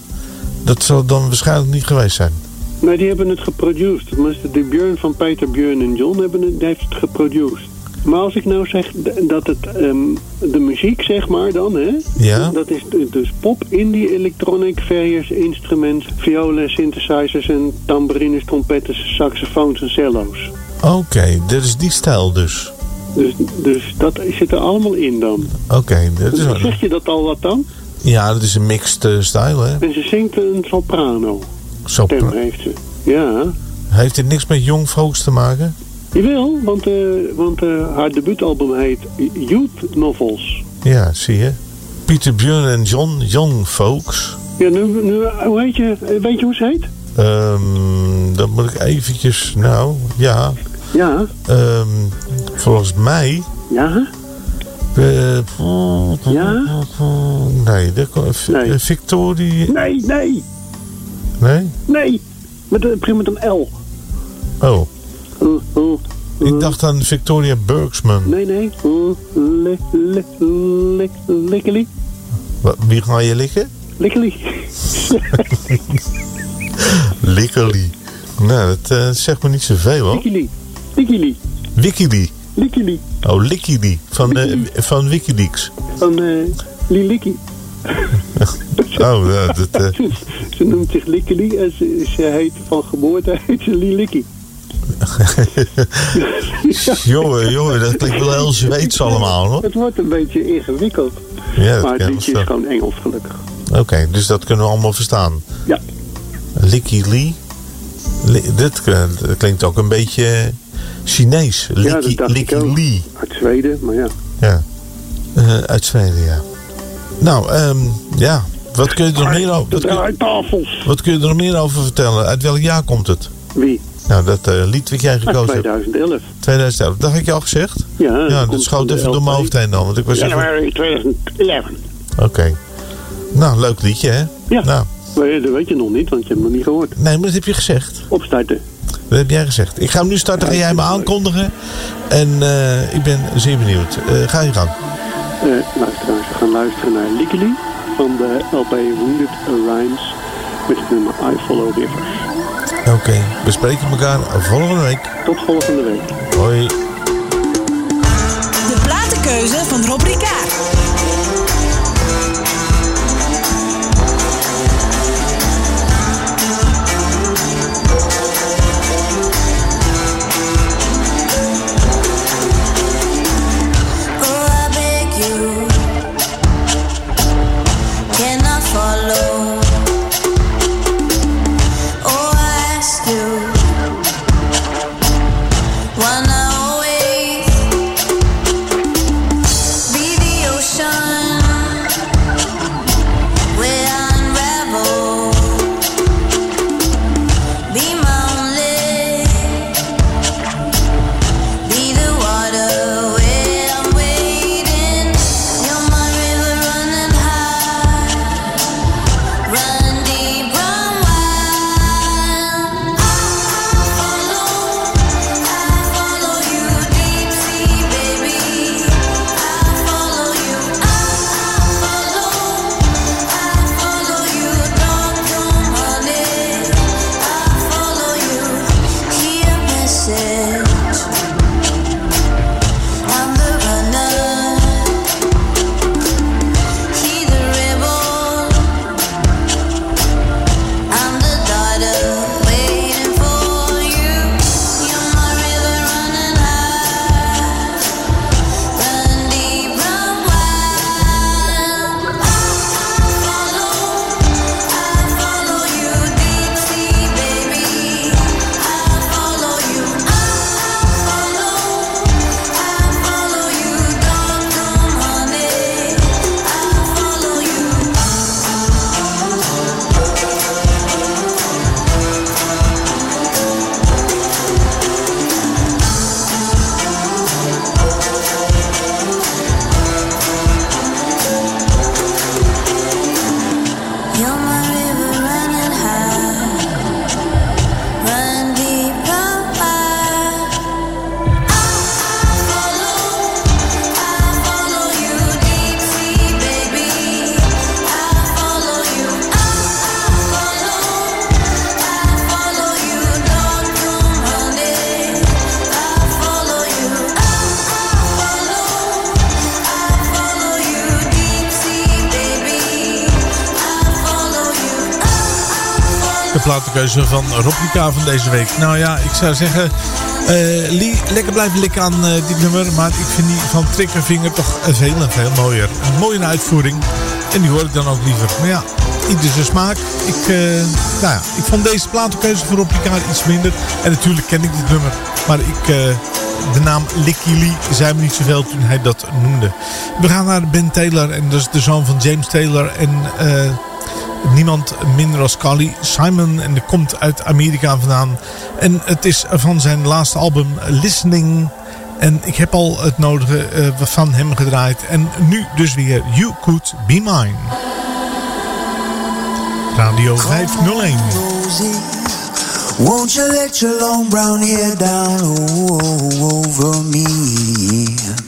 dat zal dan waarschijnlijk niet geweest zijn. Nee, die hebben het geproduced. Maar de Björn van Peter, Björn en John hebben het, heeft het geproduced. Maar als ik nou zeg dat het ehm, de muziek, zeg maar dan, hè? Ja. Dat is dus pop, indie, electronic, various instruments, violen, synthesizers en tambourines, trompetten, saxofoons en cello's. Oké, dit is die stijl dus. Dus, dus dat zit er allemaal in dan. Oké, dat is wel- Zeg je dat al wat dan? Ja, dat is een mixed eh, stijl, hè? En ze zingt een soprano. Sopra- Stem heeft ze. Ja. Heeft dit niks met Young Folks te maken? Jawel, want, eh, want eh, haar debuutalbum heet Youth Novels. Ja, zie je. Pieter, Björn en John, Young Folks. Ja, nu, nu hoe heet je, weet je hoe ze heet? Ehm dan moet ik eventjes, nou, ja. Ja. Ehm, volgens mij... Ja? eh, Ja? Nee, V- Nee. eh, Victorie... Nee, nee, Nee? nee. Met, een- begin met een L. Oh, Uh, uh, ik dacht aan Victoria Bergsman. nee, nee. Uh, likkely. Wat, wie ga je likken? Likkely. Likkely. Nou, dat eh, zegt me niet zoveel hoor. Likkely. Likkely. Wikilee. Likkely. Oh, Likilee. Van, eh, van Wikileaks. Van eh Lilikky. Oh, ja, dat... eh, Ze noemt zich Likkely en ze, ze heet van geboorte heet ze Lilikky. jongen, jongen, dat klinkt wel heel Zweeds allemaal hoor. Het wordt een beetje ingewikkeld. Ja, dat maar het liedje is gewoon Engels gelukkig. Oké, dus dat kunnen we allemaal verstaan. Ja. Licky Lee. Li- dit klinkt ook een beetje Chinees. ja, ook. Lee. Uit Zweden, maar ja. Ja. Eh, uit Zweden, ja. Nou, ehm, ja. Wat kun je er nog meer over... Wat kun, wat kun je er nog meer over vertellen? Uit welk jaar komt het? Wie? Nou, dat eh, lied wat jij gekozen hebt. 2011. 2011. Dat had ik je al gezegd? Ja, Ja, dat schoot even door mijn hoofd heen dan. Want ik was even... January 2011. Oké. Nou, leuk liedje, hè? Ja. Nou, Maar dat weet je nog niet, want je hebt hem nog niet gehoord. nee, maar dat heb je gezegd. Opstarten. Dat heb jij gezegd. Ik ga hem nu starten, ga jij me aankondigen. En eh, ik ben zeer benieuwd. Eh, ga je gang. Eh luisteraars, we gaan luisteren naar Lickely van de LP Wounded Rhymes met het nummer I Follow Rivers. Oké, we spreken elkaar volgende week. Tot volgende week. Hoi. De platenkeuze van Rob Ricard. Van Rob van deze week. Nou ja, ik zou zeggen... eh, Lee, lekker blijven likken aan eh, dit nummer. Maar ik vind die van Triggerfinger toch veel en veel mooier. Een mooie uitvoering. En die hoor ik dan ook liever. Maar ja, ieder zijn smaak. Ik, eh, nou ja, ik vond deze platenkeuze voor Rob iets minder. En natuurlijk ken ik dit nummer. Maar ik... de naam Licky Lee zei me niet zoveel toen hij dat noemde. We gaan naar Ben Taylor. En dat is de zoon van James Taylor. En... niemand minder als Carly Simon. En die komt uit Amerika vandaan. En het is van zijn laatste album Listening. En ik heb al het nodige eh, van hem gedraaid. En nu dus weer You Could Be Mine. Radio 501. Rosie, won't you let your long brown hair down over me?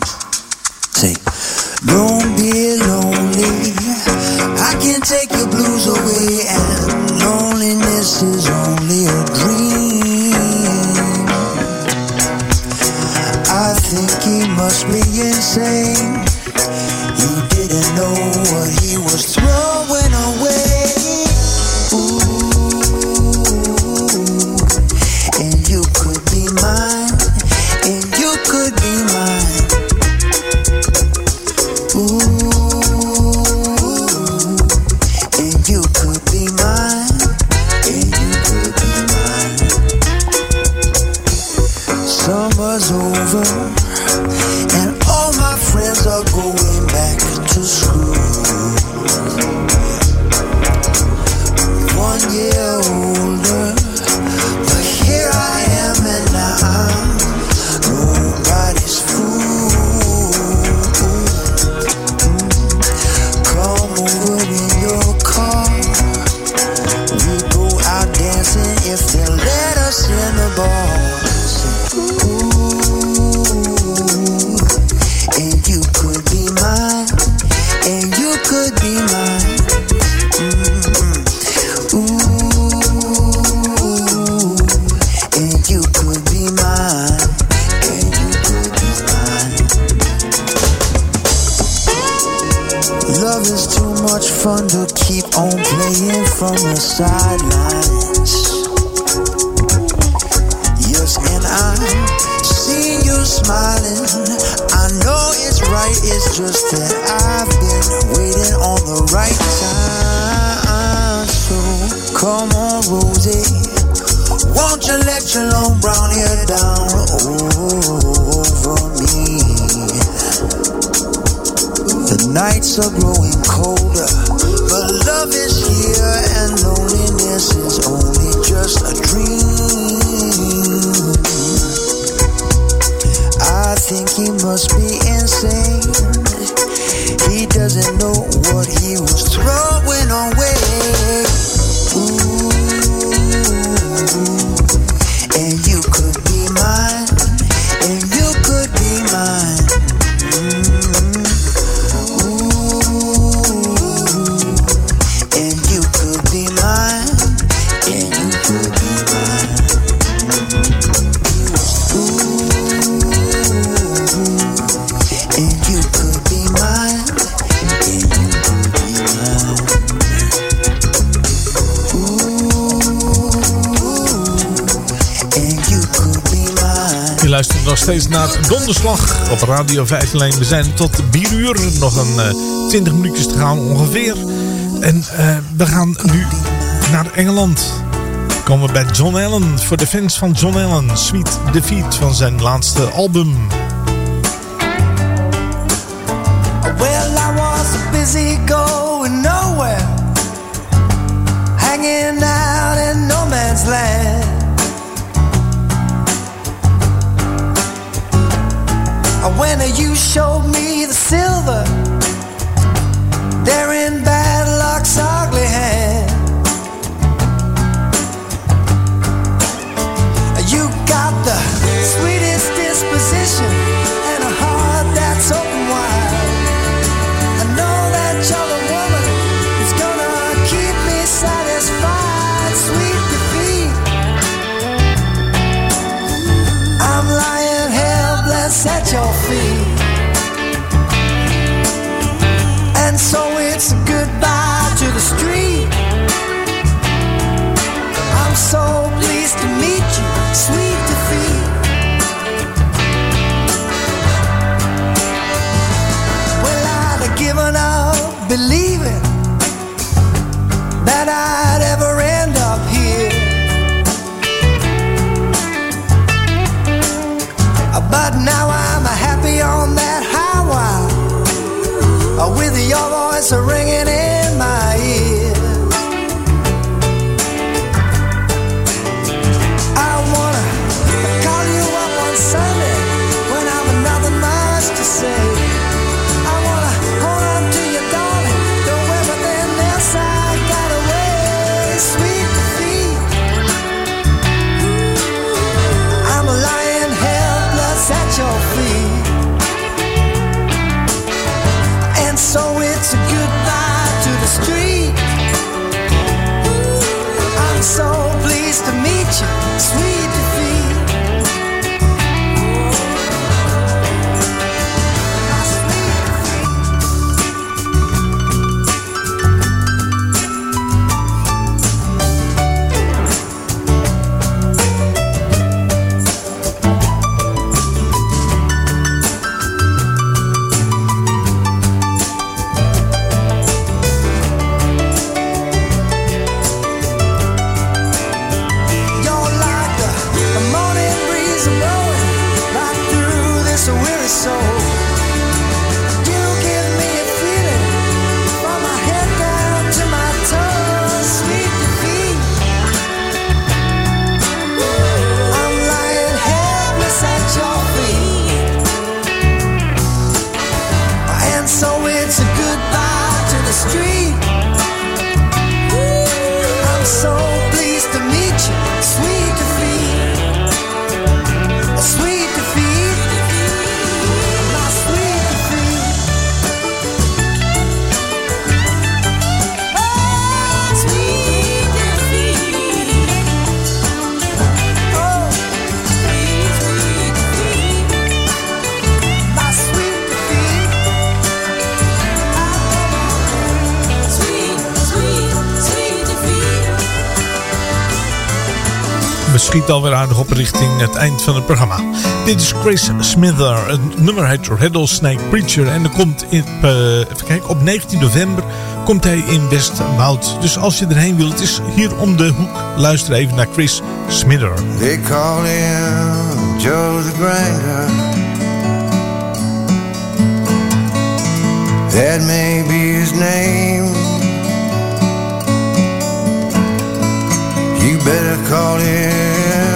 Radio 501. We zijn tot 4 uur. Nog een eh, 20 minuutjes te gaan ongeveer. En eh, we gaan nu naar Engeland. Komen we bij John Allen. Voor de fans van John Allen. Sweet Defeat van zijn laatste album. Richting het eind van het programma. Dit is Chris Smither. Het nummer heet Rattlesnake Preacher. En er komt in, kijken, op 19 november komt hij in Westwoud. Dus als je erheen wilt, is hier om de hoek. Luister even naar Chris Smither. They call him Joe the Grinder. That may be his name. Better call him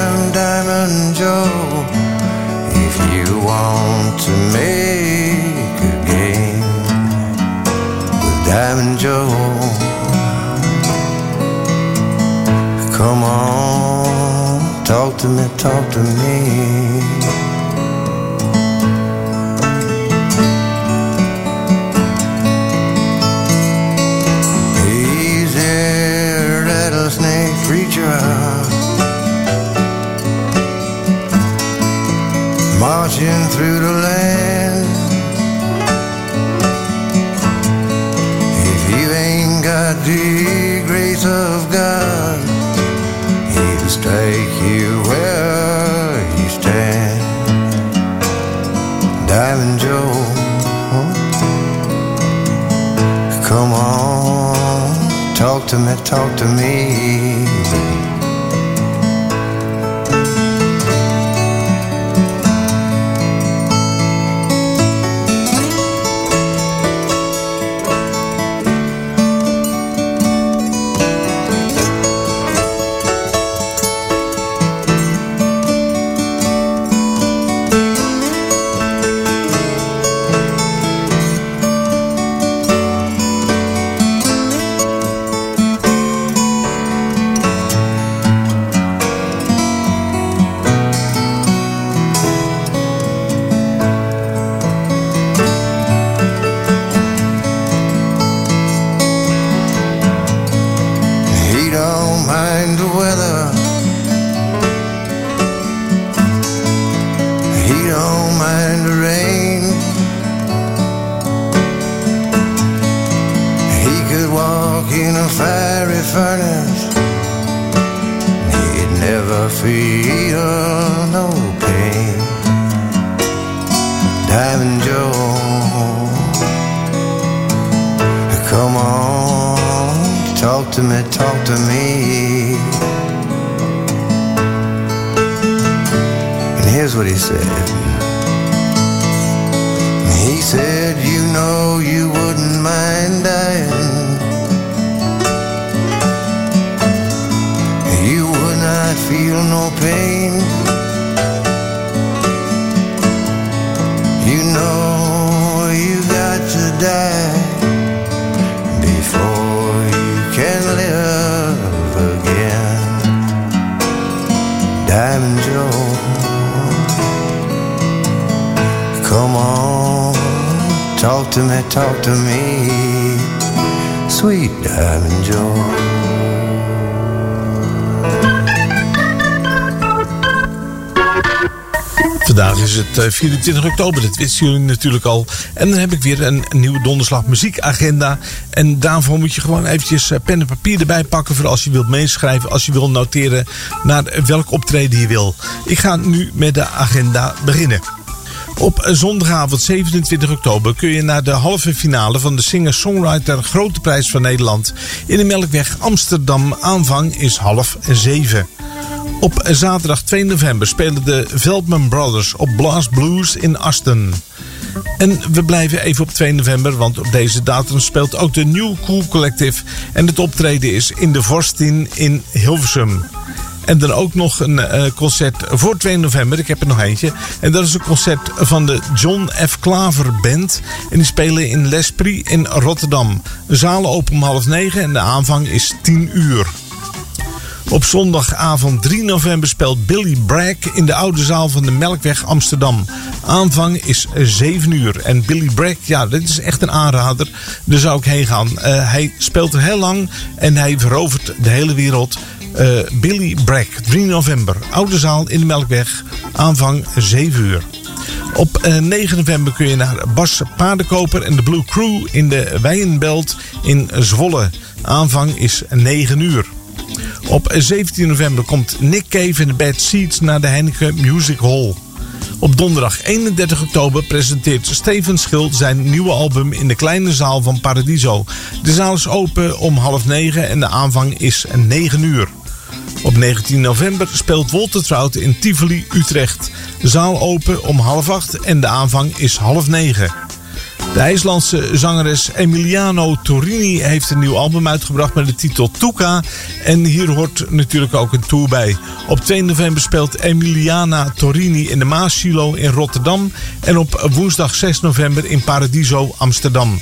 Diamond Joe if you want to make a game with Diamond Joe. Come on, talk to me, talk to me. Marching through the land. If you ain't got the grace of God, He'll strike you where you stand. Diamond Joe, come on, talk to me, talk to me. Vandaag is het eh, 24 oktober, dat wisten jullie natuurlijk al. En dan heb ik weer een, een nieuwe donderslag muziekagenda. En daarvoor moet je gewoon eventjes eh, pen en papier erbij pakken... voor als je wilt meeschrijven, als je wilt noteren... naar welk optreden je wil. Ik ga nu met de agenda beginnen. Op zondagavond 27 oktober kun je naar de halve finale van de singer-songwriter Grote Prijs van Nederland in de Melkweg Amsterdam. Aanvang is half zeven. Op zaterdag 2 november spelen de Veldman Brothers op Blast Blues in Aston. En we blijven even op 2 november, want op deze datum speelt ook de New Cool Collective. En het optreden is in de Vorstin in Hilversum. En dan ook nog een eh, concert voor 2 november. Ik heb er nog eentje. En dat is een concert van de John F. Klaver Band. En die spelen in L'Esprit in Rotterdam. De zalen open om half negen en de aanvang is 10 uur. Op zondagavond 3 november speelt Billy Bragg in de oude zaal van de Melkweg Amsterdam. Aanvang is 7 uur. En Billy Bragg, ja, dit is echt een aanrader. Daar zou ik heen gaan. Eh, hij speelt er heel lang en hij verovert de hele wereld. Eh, Billy Bragg, 3 november. Oude zaal in de Melkweg. Aanvang 7 uur. Op eh, 9 november kun je naar Bas Paardenkoper en de Blue Crew in de Wijenbelt in Zwolle. Aanvang is 9 uur. Op 17 november komt Nick Cave en de Bad Seeds naar de Heineken Music Hall. Op donderdag 31 oktober presenteert Steven Schild zijn nieuwe album in de kleine zaal van Paradiso. De zaal is open om half negen en de aanvang is 9 uur. Op 19 november speelt Walter Trout in Tivoli, Utrecht. Zaal open om half acht en de aanvang is half negen. De IJslandse zangeres Emiliano Torini heeft een nieuw album uitgebracht met de titel Tuka. En hier hoort natuurlijk ook een tour bij. Op 2 november speelt Emiliana Torini in de Maasilo in Rotterdam. En op woensdag 6 november in Paradiso, Amsterdam.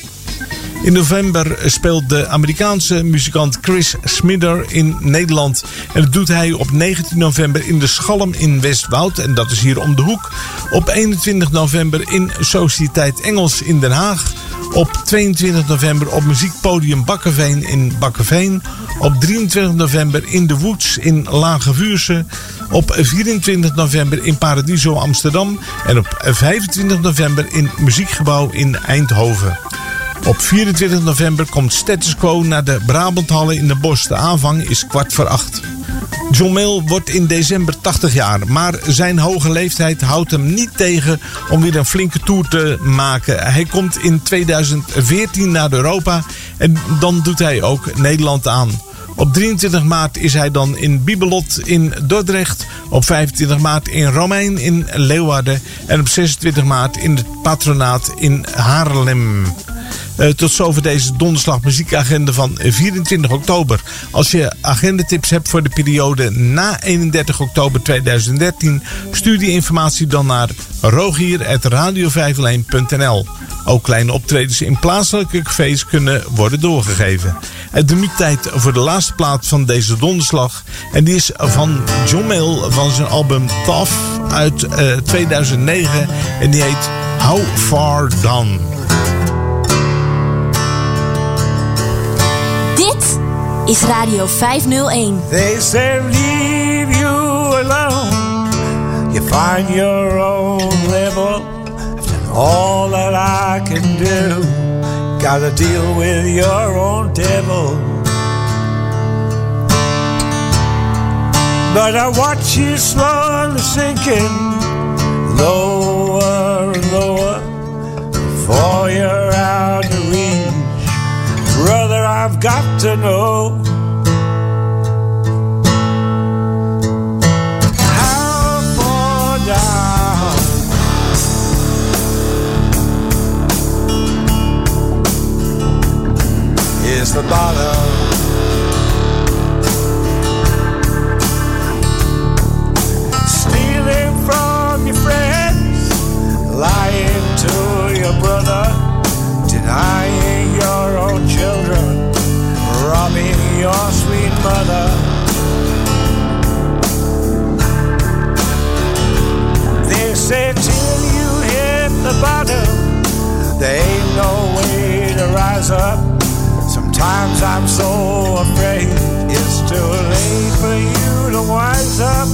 In november speelt de Amerikaanse muzikant Chris Smidder in Nederland. En dat doet hij op 19 november in de Schalm in Westwoud. En dat is hier om de hoek. Op 21 november in Sociëteit Engels in Den Haag. Op 22 november op muziekpodium Bakkenveen in Bakkenveen. Op 23 november in de Woods in Lage Vuurse. Op 24 november in Paradiso Amsterdam. En op 25 november in Muziekgebouw in Eindhoven. Op 24 november komt Status Quo naar de Brabanthallen in de Bos. De aanvang is kwart voor acht. John Mill wordt in december 80 jaar, maar zijn hoge leeftijd houdt hem niet tegen om weer een flinke tour te maken. Hij komt in 2014 naar Europa en dan doet hij ook Nederland aan. Op 23 maart is hij dan in Bibelot in Dordrecht. Op 25 maart in Romein in Leeuwarden. En op 26 maart in het patronaat in Haarlem. Uh, tot zover deze donderslag muziekagenda van 24 oktober. Als je agendatips hebt voor de periode na 31 oktober 2013, stuur die informatie dan naar rogier.radio501.nl. Ook kleine optredens in plaatselijke cafés kunnen worden doorgegeven. Het is voor de laatste plaat van deze donderslag. En die is van John Mill van zijn album Tough uit uh, 2009. En die heet How Far Done. Dit is Radio 501. They say leave you alone. You find your own level. And all that I can do. Gotta deal with your own devil. But I watch you slowly sinking lower and lower before you're out I've got to know. How far down? Is the bottom stealing from your friends, lying to your brother, denying your own children, robbing your sweet mother. They say till you hit the bottom, there ain't no way to rise up. Sometimes I'm so afraid it's too late for you to wise up.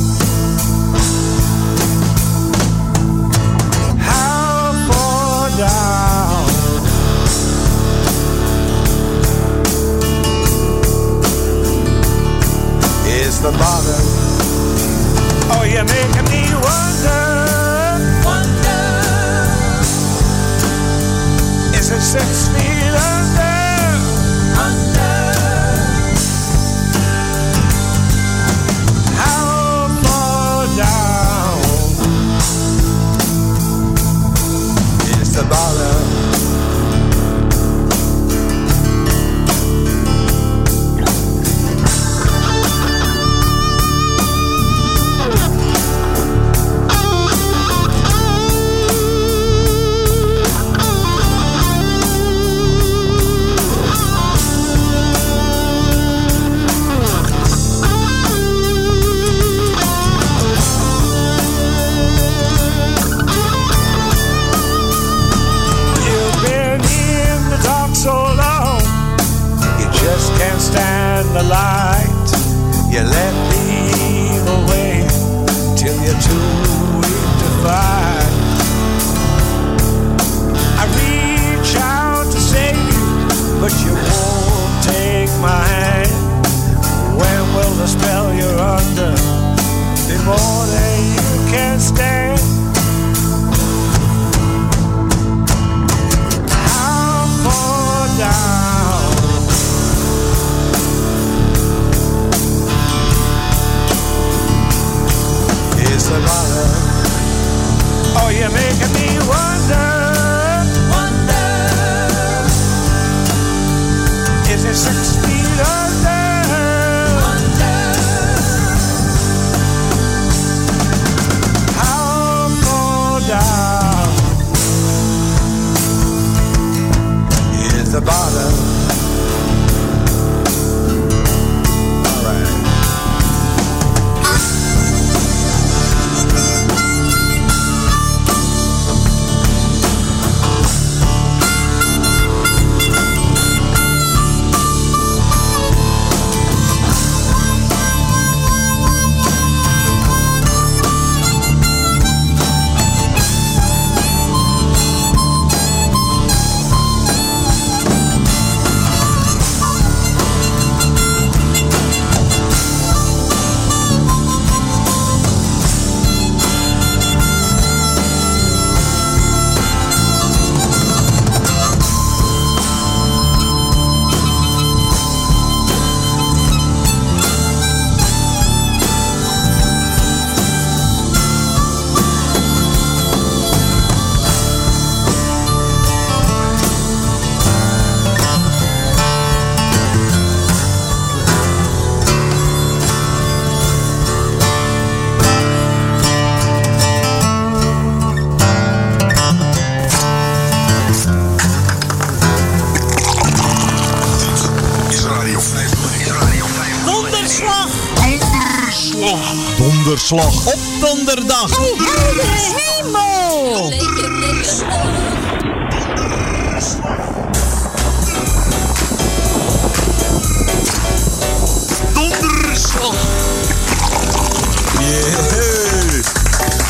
Yeah.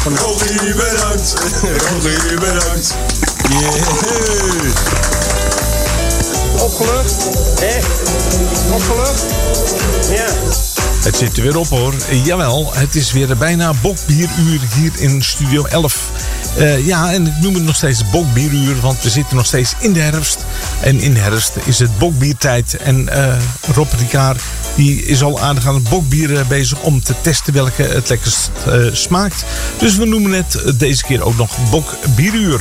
Rogie, bedankt. Rogie, bedankt. Yeah. Opgelucht? Hé? Opgelucht? Ja. Het zit er weer op hoor. Jawel, het is weer bijna bokbieruur hier in Studio 11. Ja, en ik noem het nog steeds bokbieruur, want we zitten nog steeds in de herfst. En in de herfst is het bokbiertijd. En uh, Rob Ricard die is al aardig aan het bokbier eh, bezig om te testen welke het lekkerst eh, smaakt. Dus we noemen het eh, deze keer ook nog bokbieruur.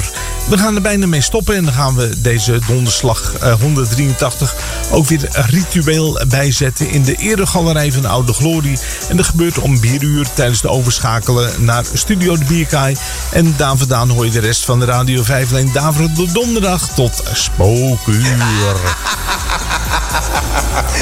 We gaan er bijna mee stoppen en dan gaan we deze donderslag eh, 183 ook weer ritueel bijzetten in de eregalerij van de Oude Glorie. En dat gebeurt om bieruur tijdens de overschakelen naar Studio de Bierkaai. En daar vandaan hoor je de rest van de Radio 5 alleen Daverende Donderdag tot spookuur.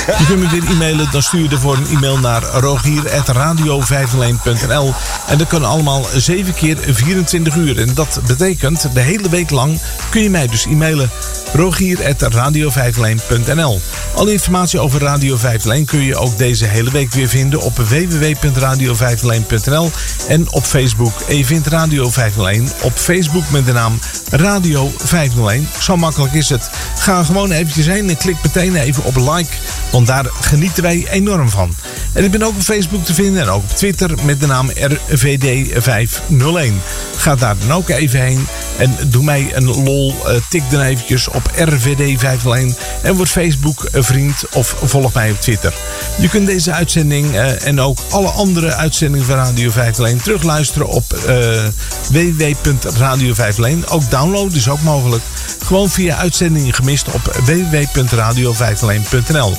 Je kunt me weer e-mailen, dan stuur je ervoor een e-mail naar rogier.radio501.nl En dat kan allemaal 7 keer 24 uur. En dat betekent de hele week lang kun je mij dus e-mailen. rogier.radio501.nl Alle informatie over Radio 501 kun je ook deze hele week weer vinden op www.radio501.nl en op Facebook. En je vindt Radio 501 op Facebook met de naam Radio 501. Zo makkelijk is het. Ga gewoon eventjes heen en klik meteen even op like, want daar genieten wij enorm van. En ik ben ook op Facebook te vinden en ook op Twitter met de naam RVD501. Ga daar dan ook even heen en doe mij een lol. eh, tik dan eventjes op RVD501 en word Facebook een vriend of volg mij op Twitter. Je kunt deze uitzending eh, en ook alle andere uitzendingen van Radio 501 terugluisteren op eh www.radio501. Ook download is ook mogelijk. Gewoon via uitzendingen gemist op www.radio501.nl.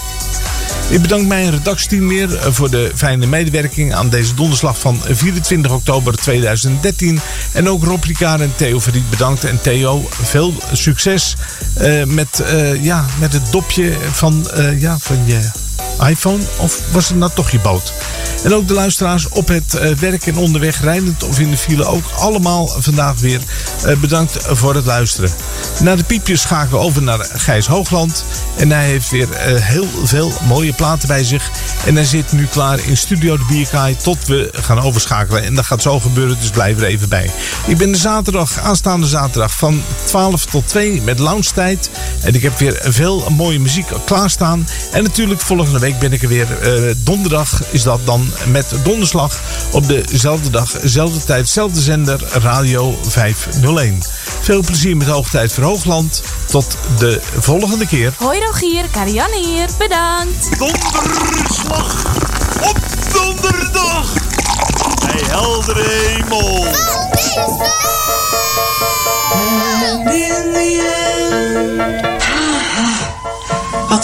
Ik bedank mijn redactieteam weer eh, voor de fijne medewerking aan deze donderslag van 24 oktober 2013. En ook Rob en Theo Verriet bedankt. En Theo, veel succes eh, met, eh, ja, met het dopje van, ja, van je iPhone. Of was het nou toch je boot? En ook de luisteraars op het eh, werk en onderweg, rijdend of in de file, ook allemaal vandaag weer eh, bedankt voor het luisteren. Na de piepjes schakelen we over naar Gijs Hoogland. En hij heeft weer eh, heel veel mooie platen bij zich. En hij zit nu klaar in Studio de Bierkaai tot we gaan overschakelen. En dat gaat zo gebeuren, dus blijf er even bij. Ik ben de zaterdag, aanstaande zaterdag van 12 tot 2 met lounge tijd. En ik heb weer veel mooie muziek klaarstaan. En natuurlijk volgende week ben ik er weer. eh, donderdag is dat dan met donderslag op dezelfde dag, dezelfde tijd, dezelfde zender Radio 501. Veel plezier met Hoogtijd voor Hoogland. Tot de volgende keer. Hoi Rogier, Karianne hier, bedankt. Donderslag op donderdag. Hey, heldere hemel.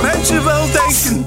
mijn mensen wel denken.